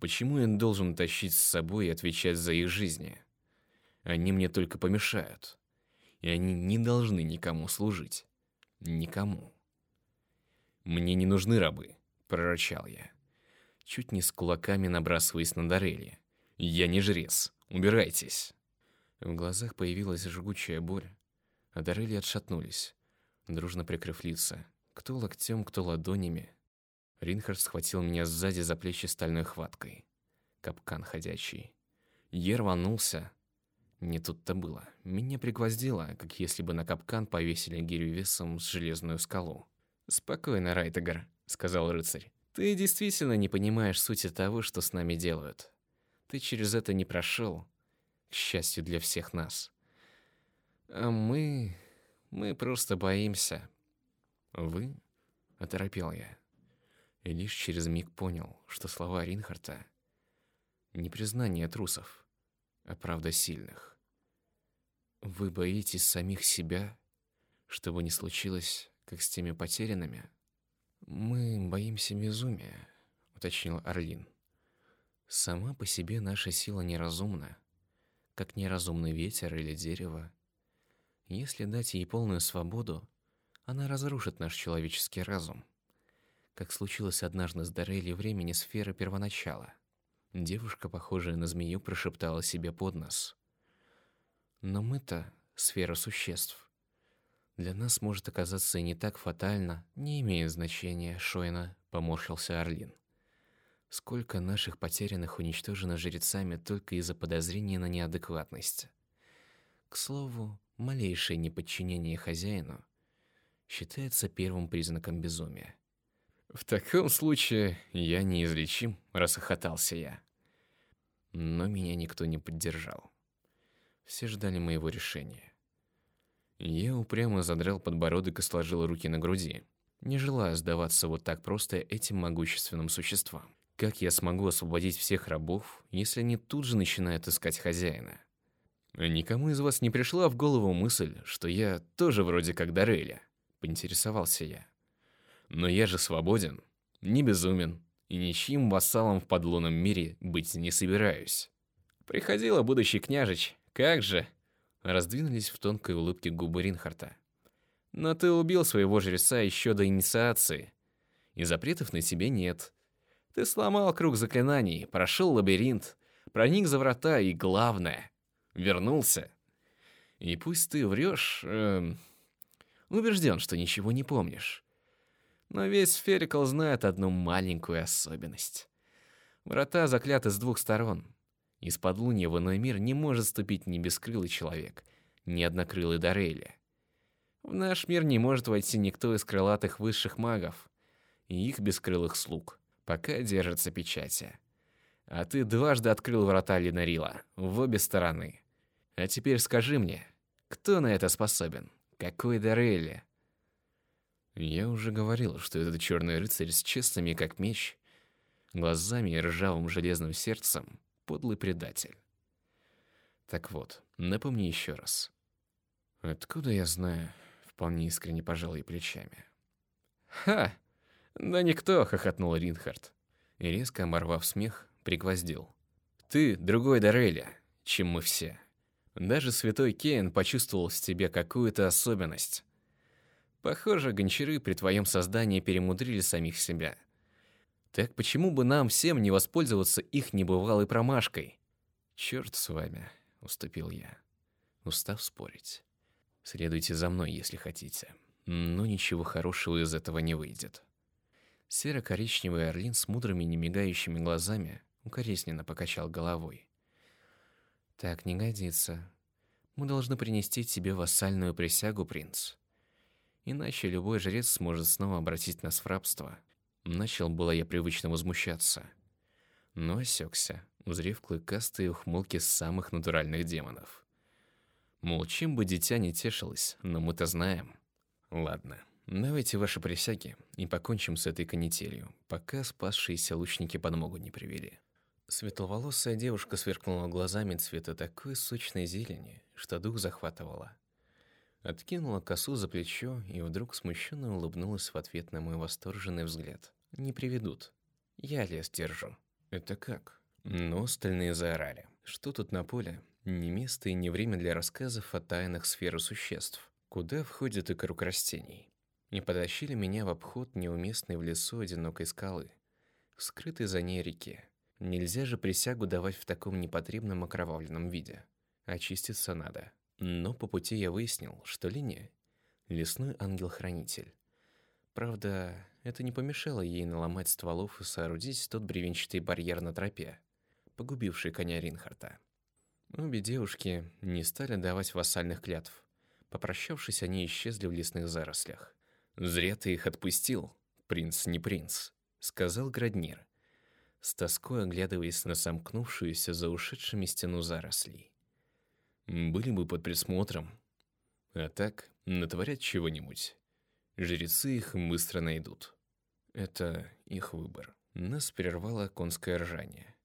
Почему я должен тащить с собой и отвечать за их жизни? Они мне только помешают. И они не должны никому служить. Никому. Мне не нужны рабы, прорычал я чуть не с кулаками набрасываясь на Дарели. «Я не жрец. Убирайтесь!» В глазах появилась жгучая боль, а Дарели отшатнулись, дружно прикрыв лица. Кто локтем, кто ладонями. Ринхард схватил меня сзади за плечи стальной хваткой. Капкан ходячий. Я рванулся. Не тут-то было. Меня пригвоздило, как если бы на капкан повесили гирю весом с железную скалу. «Спокойно, Райтегар», — сказал рыцарь. Ты действительно не понимаешь сути того, что с нами делают. Ты через это не прошел, к счастью для всех нас. А мы... мы просто боимся. Вы? Оторопел я. И лишь через миг понял, что слова Ринхарта не признание трусов, а правда сильных. Вы боитесь самих себя, чтобы не случилось, как с теми потерянными? «Мы боимся безумия», — уточнил Орлин. «Сама по себе наша сила неразумна, как неразумный ветер или дерево. Если дать ей полную свободу, она разрушит наш человеческий разум, как случилось однажды с Дарели времени сферы первоначала. Девушка, похожая на змею, прошептала себе под нос. Но мы-то сфера существ. Для нас может оказаться и не так фатально, не имеет значения, Шойна, поморщился Орлин. Сколько наших потерянных уничтожено жрецами только из-за подозрения на неадекватность. К слову, малейшее неподчинение хозяину считается первым признаком безумия. В таком случае я неизлечим, расхохотался я. Но меня никто не поддержал. Все ждали моего решения. Я упрямо задрал подбородок и сложил руки на груди, не желая сдаваться вот так просто этим могущественным существам. Как я смогу освободить всех рабов, если они тут же начинают искать хозяина? Никому из вас не пришла в голову мысль, что я тоже вроде как Дареля? Поинтересовался я. Но я же свободен, не безумен и ничьим вассалом в подлунном мире быть не собираюсь. Приходила будущий княжич, как же? Раздвинулись в тонкой улыбке губы Ринхарта. Но ты убил своего жреца еще до инициации, и запретов на себе нет. Ты сломал круг заклинаний, прошел лабиринт, проник за врата и, главное, вернулся. И пусть ты врешь, э, убежден, что ничего не помнишь. Но весь Сферикл знает одну маленькую особенность. Врата закляты с двух сторон. Из-под луния в иной мир не может ступить ни бескрылый человек, ни однокрылый Дарейли. В наш мир не может войти никто из крылатых высших магов и их бескрылых слуг пока держатся печати. А ты дважды открыл врата Линарила, в обе стороны. А теперь скажи мне, кто на это способен? Какой Дарелли? Я уже говорил, что этот черный рыцарь с честными как меч, глазами и ржавым железным сердцем подлый предатель. Так вот, напомни еще раз. Откуда я знаю? Вполне искренне пожал ей плечами. Ха! «Да никто!» — хохотнул Ринхард. И резко оборвав смех, пригвоздил. «Ты другой Дореля, чем мы все. Даже святой Кейн почувствовал в тебе какую-то особенность. Похоже, гончары при твоем создании перемудрили самих себя. Так почему бы нам всем не воспользоваться их небывалой промашкой?» «Черт с вами», — уступил я, устав спорить. «Следуйте за мной, если хотите. Но ничего хорошего из этого не выйдет». Серо-коричневый орлин с мудрыми немигающими глазами укоризненно покачал головой. «Так не годится. Мы должны принести тебе вассальную присягу, принц. Иначе любой жрец сможет снова обратить нас в рабство». Начал было я привычно возмущаться. Но осекся, узрев клыкастые ухмылки самых натуральных демонов. Мол, чем бы дитя не тешилось, но мы-то знаем. Ладно. Давайте ваши присяги и покончим с этой канителью, пока спасшиеся лучники подмогу не привели. Светловолосая девушка сверкнула глазами цвета такой сочной зелени, что дух захватывала. Откинула косу за плечо и вдруг смущенно улыбнулась в ответ на мой восторженный взгляд. «Не приведут. Я лес держу». «Это как?» Но остальные заорали. Что тут на поле? Не место и не время для рассказов о тайнах сферы существ. Куда входит и круг растений? и потащили меня в обход неуместной в лесу одинокой скалы, скрытой за ней реки. Нельзя же присягу давать в таком непотребном окровавленном виде. Очиститься надо. Но по пути я выяснил, что Линия — лесной ангел-хранитель. Правда, это не помешало ей наломать стволов и соорудить тот бревенчатый барьер на тропе, погубивший коня Ринхарта. Обе девушки не стали давать вассальных клятв. Попрощавшись, они исчезли в лесных зарослях. «Зря ты их отпустил, принц не принц», — сказал Граднир, с тоской оглядываясь на сомкнувшуюся за ушедшими стену зарослей. «Были бы под присмотром, а так натворят чего-нибудь. Жрецы их быстро найдут. Это их выбор». Нас прервало конское ржание.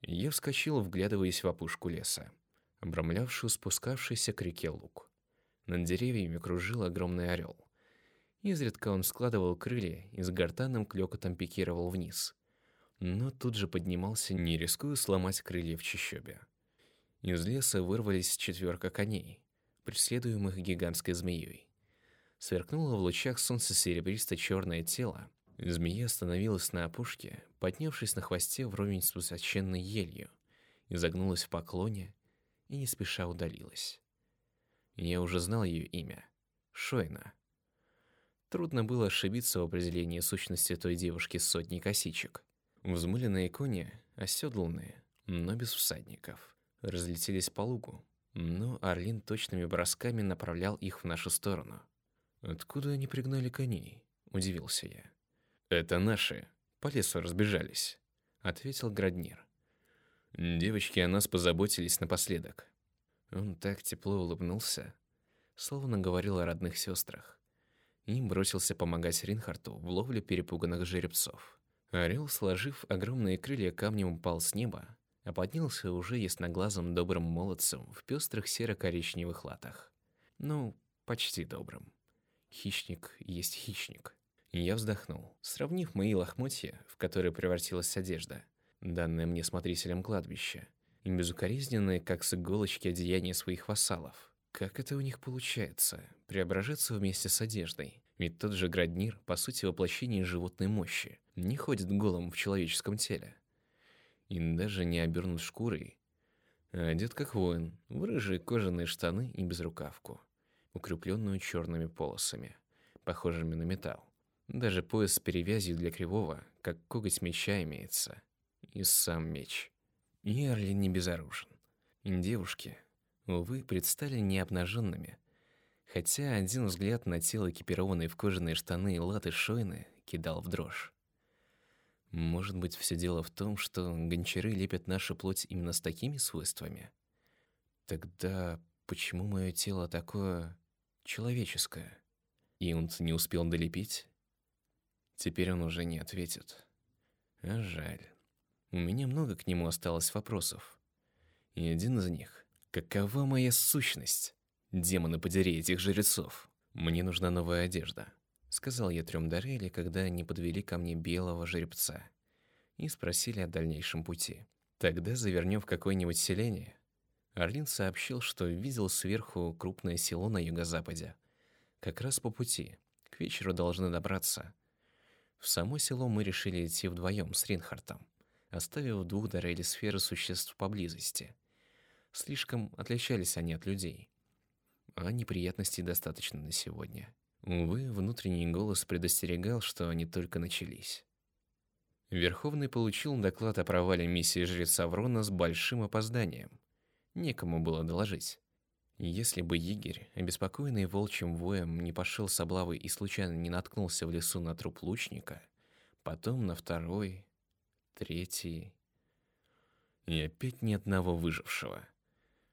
Я вскочил, вглядываясь в опушку леса, обрамлявшую спускавшийся к реке луг. Над деревьями кружил огромный орел. Изредка он складывал крылья и с гортанным клёкотом пикировал вниз. Но тут же поднимался, не рискуя сломать крылья в чащобе. Из леса вырвались четверка коней, преследуемых гигантской змеей. Сверкнуло в лучах солнца серебристо-черное тело. Змея остановилась на опушке, поднявшись на хвосте вровень с высоченной елью, изогнулась в поклоне и не спеша удалилась. Я уже знал ее имя — Шойна. Трудно было ошибиться в определении сущности той девушки с сотней косичек. Взмыленные кони, оседланные, но без всадников, разлетелись по лугу, но Орлин точными бросками направлял их в нашу сторону. «Откуда они пригнали коней?» — удивился я. «Это наши. По лесу разбежались», — ответил Граднир. Девочки о нас позаботились напоследок. Он так тепло улыбнулся, словно говорил о родных сестрах, и бросился помогать Ринхарту в ловле перепуганных жеребцов. Орел, сложив огромные крылья, камнем упал с неба, поднялся уже ясноглазым добрым молодцем в пестрых серо-коричневых латах. Ну, почти добрым. Хищник есть хищник. Я вздохнул, сравнив мои лохмотья, в которые превратилась одежда, данное мне смотрителем кладбища, и безукоризненные, как с иголочки, одеяния своих вассалов. Как это у них получается, преображаться вместе с одеждой? Ведь тот же Граднир, по сути, воплощение животной мощи, не ходит голым в человеческом теле. И даже не обернут шкурой, а одет как воин, в рыжие кожаные штаны и безрукавку, укрепленную черными полосами, похожими на металл. Даже пояс с перевязью для кривого, как коготь меча имеется, и сам меч. И Орлин не безоружен. Девушки, увы, предстали необнаженными, хотя один взгляд на тело, экипированное в кожаные штаны и латы шойны, кидал в дрожь. Может быть, все дело в том, что гончары лепят нашу плоть именно с такими свойствами? Тогда почему мое тело такое человеческое? И он не успел долепить? Теперь он уже не ответит. А жаль. У меня много к нему осталось вопросов. И один из них — какова моя сущность? Демоны подери этих жрецов. Мне нужна новая одежда. Сказал я трем Дарели, когда они подвели ко мне белого жеребца и спросили о дальнейшем пути. Тогда завернем в какое-нибудь селение. Орлин сообщил, что видел сверху крупное село на юго-западе. Как раз по пути. К вечеру должны добраться. В само село мы решили идти вдвоем с Ринхартом оставив двух Дорели сферы существ поблизости. Слишком отличались они от людей. А неприятностей достаточно на сегодня. Увы, внутренний голос предостерегал, что они только начались. Верховный получил доклад о провале миссии жреца Врона с большим опозданием. Некому было доложить. Если бы егерь, обеспокоенный волчьим воем, не пошел с облавой и случайно не наткнулся в лесу на труп лучника, потом на второй, третий... И опять ни одного выжившего.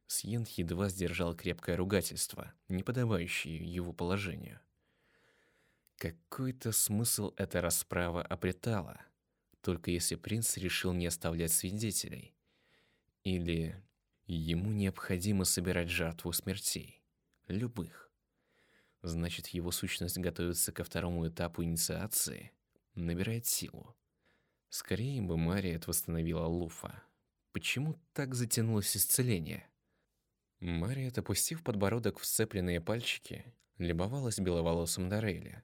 Сьент едва сдержал крепкое ругательство, не подобающее его положению. Какой-то смысл эта расправа обретала, только если принц решил не оставлять свидетелей. Или ему необходимо собирать жертву смертей. Любых. Значит, его сущность готовится ко второму этапу инициации, набирает силу. Скорее бы Мариет восстановила Луфа. Почему так затянулось исцеление? Мариет, опустив подбородок в сцепленные пальчики, любовалась беловолосым Дорейля.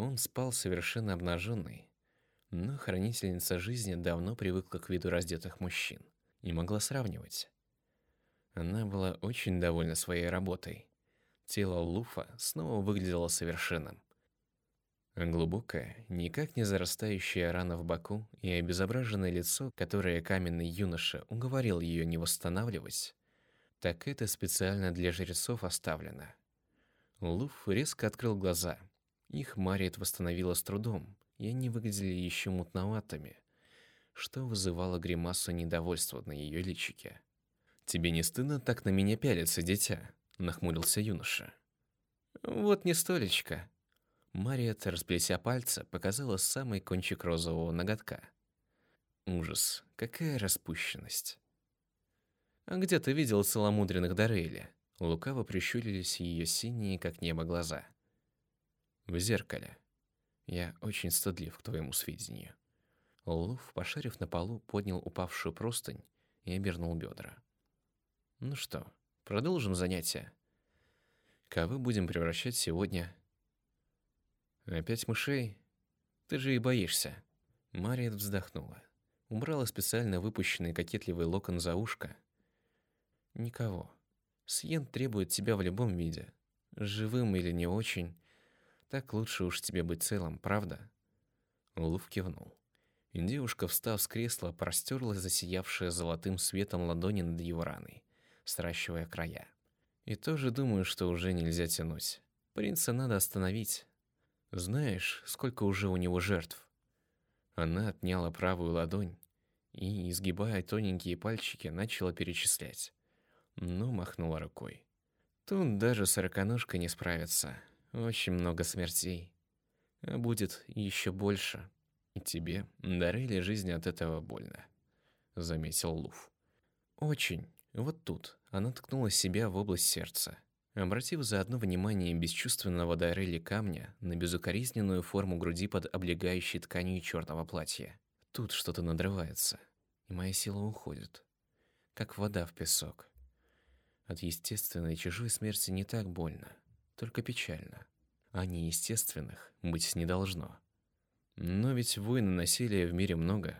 Он спал совершенно обнаженный, но хранительница жизни давно привыкла к виду раздетых мужчин и могла сравнивать. Она была очень довольна своей работой. Тело Луфа снова выглядело совершенным. Глубокая, никак не зарастающая рана в боку и обезображенное лицо, которое каменный юноша уговорил ее не восстанавливать, так это специально для жрецов оставлено. Луф резко открыл глаза. Их Мариет восстановила с трудом, и они выглядели еще мутноватыми, что вызывало гримасу недовольства на ее личике. «Тебе не стыдно так на меня пялиться, дитя?» — нахмурился юноша. «Вот не столечко», Мариет, расплетя пальцы, показала самый кончик розового ноготка. Ужас, какая распущенность. А где ты видел целомудренных Дорейли? Лукаво прищурились ее синие, как небо, глаза. В зеркале. Я очень стыдлив к твоему сведению. Луф, пошарив на полу, поднял упавшую простынь и обернул бедра. Ну что, продолжим занятие. Кого будем превращать сегодня «Опять мышей? Ты же и боишься». Мариет вздохнула. Убрала специально выпущенный кокетливый локон за ушко. Никого. Сьен требует тебя в любом виде. Живым или не очень. Так лучше уж тебе быть целым, правда? Лув кивнул. Девушка, встав с кресла, простерлась засиявшая золотым светом ладони над его раной, сращивая края. И тоже думаю, что уже нельзя тянуть. Принца надо остановить. Знаешь, сколько уже у него жертв? Она отняла правую ладонь и, изгибая тоненькие пальчики, начала перечислять. Но махнула рукой. Тут даже сороконожка не справится. Очень много смертей. А будет еще больше. Тебе дарили жизнь от этого больно, заметил Луф. Очень. Вот тут она ткнула себя в область сердца, обратив заодно внимание бесчувственного Дарели камня на безукоризненную форму груди под облегающей тканью черного платья. Тут что-то надрывается, и моя сила уходит, как вода в песок. От естественной чужой смерти не так больно, только печально. А неестественных быть не должно. Но ведь войн и насилия в мире много.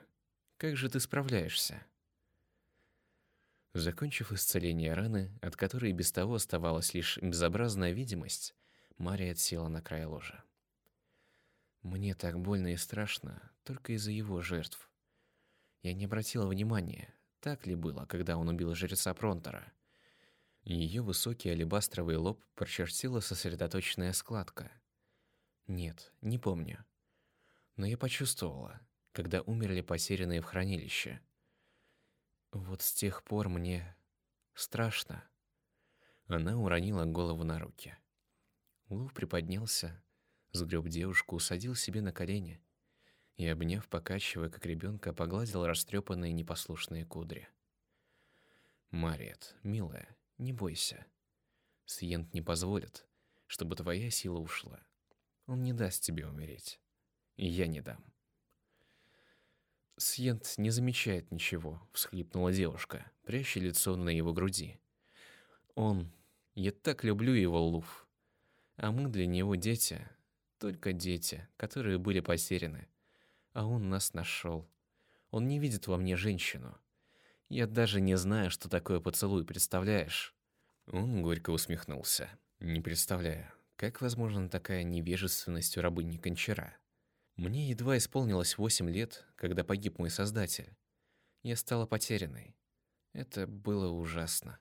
Как же ты справляешься? Закончив исцеление раны, от которой без того оставалась лишь безобразная видимость, Мария села на край ложа. Мне так больно и страшно только из-за его жертв. Я не обратила внимания, так ли было, когда он убил жреца Пронтера. Ее высокий алебастровый лоб прочертила сосредоточенная складка. Нет, не помню но я почувствовала, когда умерли потерянные в хранилище. Вот с тех пор мне страшно. Она уронила голову на руки. Лув приподнялся, сгреб девушку, усадил себе на колени и, обняв, покачивая, как ребенка, погладил растрепанные непослушные кудри. «Мариет, милая, не бойся. Сиент не позволит, чтобы твоя сила ушла. Он не даст тебе умереть я не дам. Сьент не замечает ничего, всхлипнула девушка, пряча лицо на его груди. Он... Я так люблю его, Луф. А мы для него дети, только дети, которые были потеряны. А он нас нашел. Он не видит во мне женщину. Я даже не знаю, что такое поцелуй, представляешь? Он горько усмехнулся. Не представляю, как возможна такая невежественность у рабыни Кончара. Мне едва исполнилось восемь лет, когда погиб мой создатель. Я стала потерянной. Это было ужасно.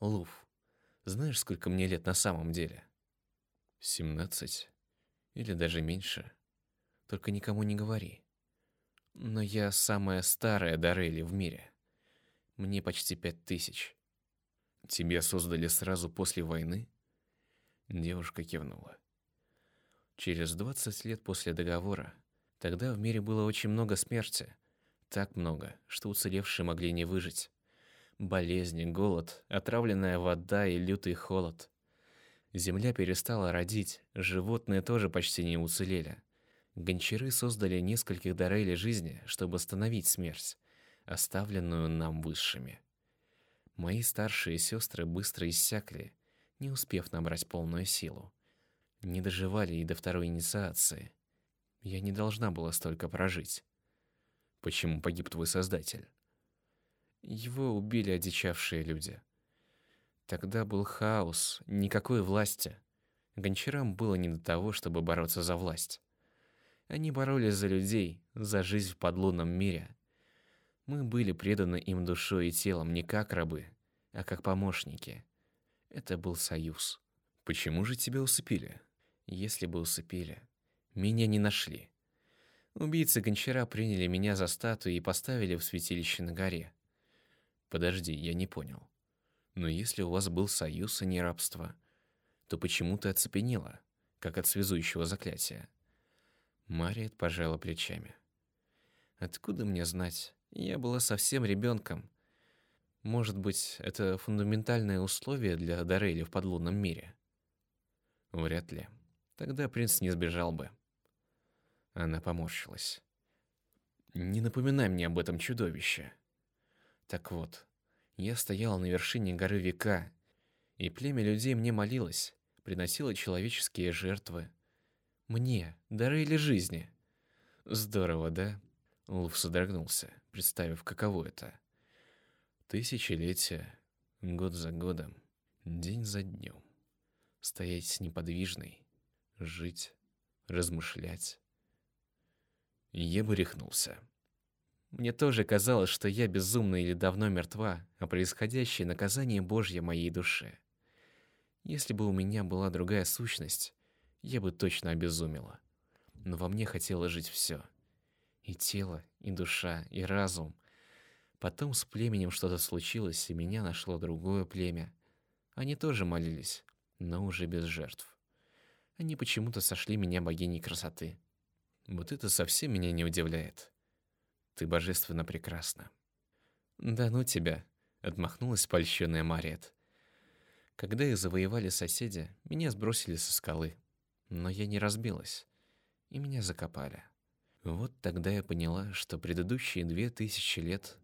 Луф, знаешь, сколько мне лет на самом деле? Семнадцать. Или даже меньше. Только никому не говори. Но я самая старая Дарели в мире. Мне почти пять тысяч. Тебя создали сразу после войны? Девушка кивнула. Через 20 лет после договора, тогда в мире было очень много смерти. Так много, что уцелевшие могли не выжить. Болезни, голод, отравленная вода и лютый холод. Земля перестала родить, животные тоже почти не уцелели. Гончары создали нескольких дарели жизни, чтобы остановить смерть, оставленную нам высшими. Мои старшие сестры быстро иссякли, не успев набрать полную силу не доживали и до второй инициации. Я не должна была столько прожить. Почему погиб твой создатель? Его убили одичавшие люди. Тогда был хаос, никакой власти. Гончарам было не до того, чтобы бороться за власть. Они боролись за людей, за жизнь в подлунном мире. Мы были преданы им душой и телом не как рабы, а как помощники. Это был союз. Почему же тебя усыпили? Если бы усыпили. Меня не нашли. Убийцы Гончара приняли меня за статую и поставили в святилище на горе. Подожди, я не понял. Но если у вас был союз, а не рабство, то почему ты оцепенела, как от связующего заклятия? Мариет пожала плечами. Откуда мне знать? Я была совсем ребенком. Может быть, это фундаментальное условие для Дарели в подлунном мире? Вряд ли. Тогда принц не сбежал бы. Она поморщилась. Не напоминай мне об этом чудовище. Так вот, я стояла на вершине горы Века, и племя людей мне молилось, приносило человеческие жертвы. Мне дарили жизни. Здорово, да? Улф содрогнулся, представив, каково это. Тысячелетия, Год за годом, день за днем. Стоять неподвижной, жить, размышлять. Бы рехнулся. Мне тоже казалось, что я безумна или давно мертва, а происходящее наказание Божье моей душе. Если бы у меня была другая сущность, я бы точно обезумела. Но во мне хотело жить все. И тело, и душа, и разум. Потом с племенем что-то случилось, и меня нашло другое племя. Они тоже молились, но уже без жертв. Они почему-то сошли меня богиней красоты. Вот это совсем меня не удивляет. Ты божественно прекрасна. Да ну тебя, отмахнулась польщенная Мариет. Когда их завоевали соседи, меня сбросили со скалы. Но я не разбилась, и меня закопали. Вот тогда я поняла, что предыдущие две тысячи лет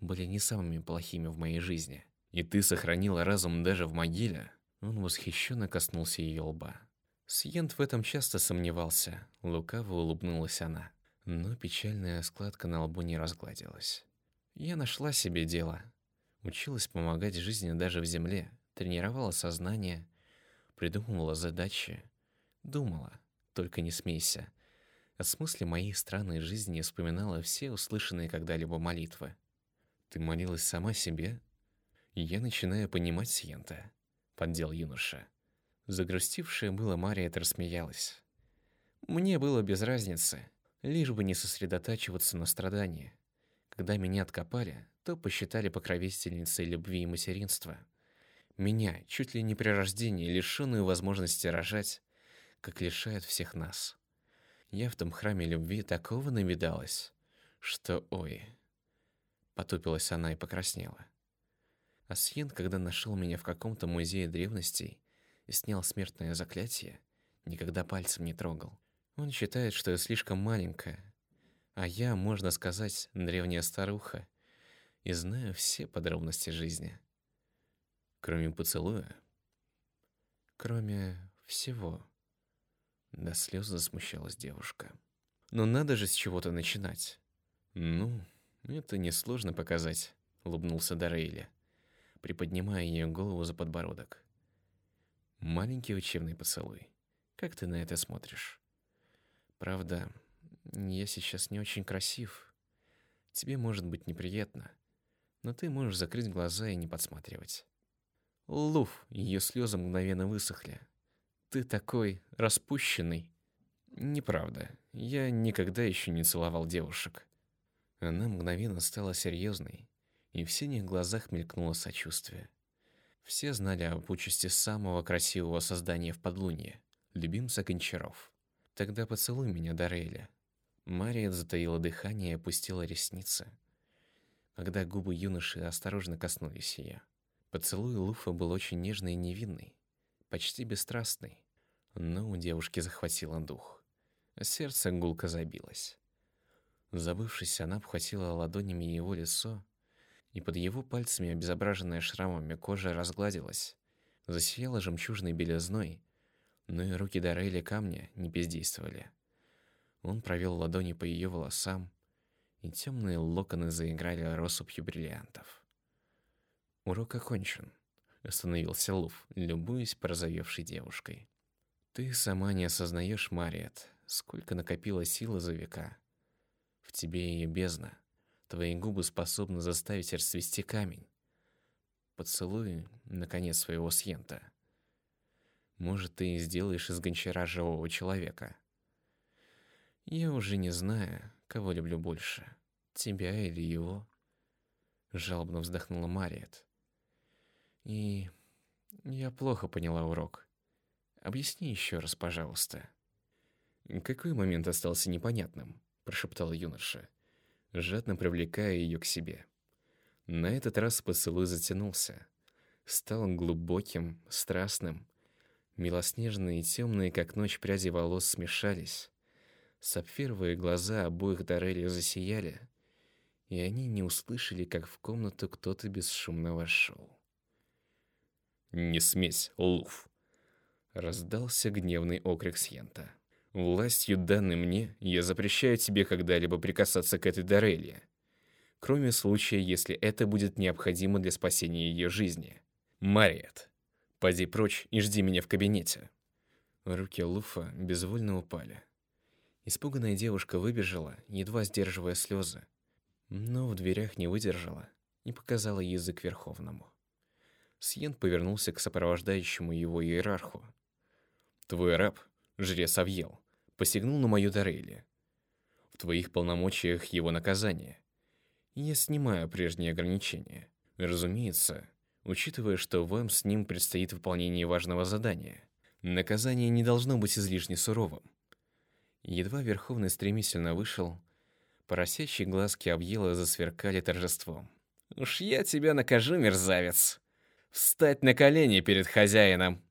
были не самыми плохими в моей жизни. И ты сохранила разум даже в могиле. Он восхищенно коснулся ее лба. Сьент в этом часто сомневался. Лукаво улыбнулась она, но печальная складка на лбу не разгладилась. Я нашла себе дело. Училась помогать жизни даже в земле, тренировала сознание, придумывала задачи, думала, только не смейся. О смысле моей странной жизни вспоминала все услышанные когда-либо молитвы. Ты молилась сама себе? Я начинаю понимать Сьента, поддел юноша. Загрустившая была Мариет рассмеялась. Мне было без разницы, лишь бы не сосредотачиваться на страдании. Когда меня откопали, то посчитали покровительницей любви и материнства. Меня, чуть ли не при рождении, лишенную возможности рожать, как лишают всех нас. Я в том храме любви такого навидалась, что ой. Потупилась она и покраснела. Асьен, когда нашел меня в каком-то музее древностей и снял смертное заклятие, никогда пальцем не трогал. Он считает, что я слишком маленькая, а я, можно сказать, древняя старуха, и знаю все подробности жизни. Кроме поцелуя. Кроме всего. До слез засмущалась девушка. Но надо же с чего-то начинать. Ну, это несложно показать, улыбнулся Дарейли, приподнимая ее голову за подбородок. Маленький учебный поцелуй. Как ты на это смотришь? Правда, я сейчас не очень красив. Тебе может быть неприятно, но ты можешь закрыть глаза и не подсматривать. Луф, ее слезы мгновенно высохли. Ты такой распущенный. Неправда. Я никогда еще не целовал девушек. Она мгновенно стала серьезной, и в синих глазах мелькнуло сочувствие. Все знали об участи самого красивого создания в подлунье, любимца Гончаров. Тогда поцелуй меня, Дарейля. Мария затаила дыхание и опустила ресницы, когда губы юноши осторожно коснулись ее. Поцелуй Луфа был очень нежный и невинный почти бесстрастный. Но у девушки захватило дух. Сердце гулко забилось. Забывшись, она обхватила ладонями его лицо, и под его пальцами обезображенная шрамами кожа разгладилась, засияла жемчужной белизной, но и руки Дарейли камня не бездействовали. Он провел ладони по ее волосам, и темные локоны заиграли россыпью бриллиантов. Урок окончен. Остановился Луф, любуясь порозовевшей девушкой. Ты сама не осознаешь, Мариет, сколько накопила силы за века. В тебе ее бездна. Твои губы способны заставить расцвести камень. Поцелуй, наконец, своего сьента. Может, ты сделаешь из гончара живого человека. Я уже не знаю, кого люблю больше, тебя или его. Жалобно вздохнула Мариет. И я плохо поняла урок. Объясни еще раз, пожалуйста. Какой момент остался непонятным? прошептал юноша, жадно привлекая ее к себе. На этот раз поцелуй затянулся, стал глубоким, страстным. Милоснежные и темные, как ночь, пряди волос смешались. Сапфировые глаза обоих Дарели засияли, и они не услышали, как в комнату кто-то бесшумно вошел. «Не смесь, Луф!» Раздался гневный окрик Сьента. «Властью, данной мне, я запрещаю тебе когда-либо прикасаться к этой Дорелье. кроме случая, если это будет необходимо для спасения ее жизни. Мариет, поди прочь и жди меня в кабинете. Руки Луфа безвольно упали. Испуганная девушка выбежала, едва сдерживая слезы, но в дверях не выдержала и показала язык Верховному. Сьен повернулся к сопровождающему его иерарху. «Твой раб, жрец Авьел, посягнул на мою Дарейли. В твоих полномочиях его наказание. Я снимаю прежние ограничения. Разумеется, учитывая, что вам с ним предстоит выполнение важного задания. Наказание не должно быть излишне суровым. Едва Верховный стремительно вышел, поросящие глазки объела засверкали торжеством. «Уж я тебя накажу, мерзавец! Встать на колени перед хозяином!»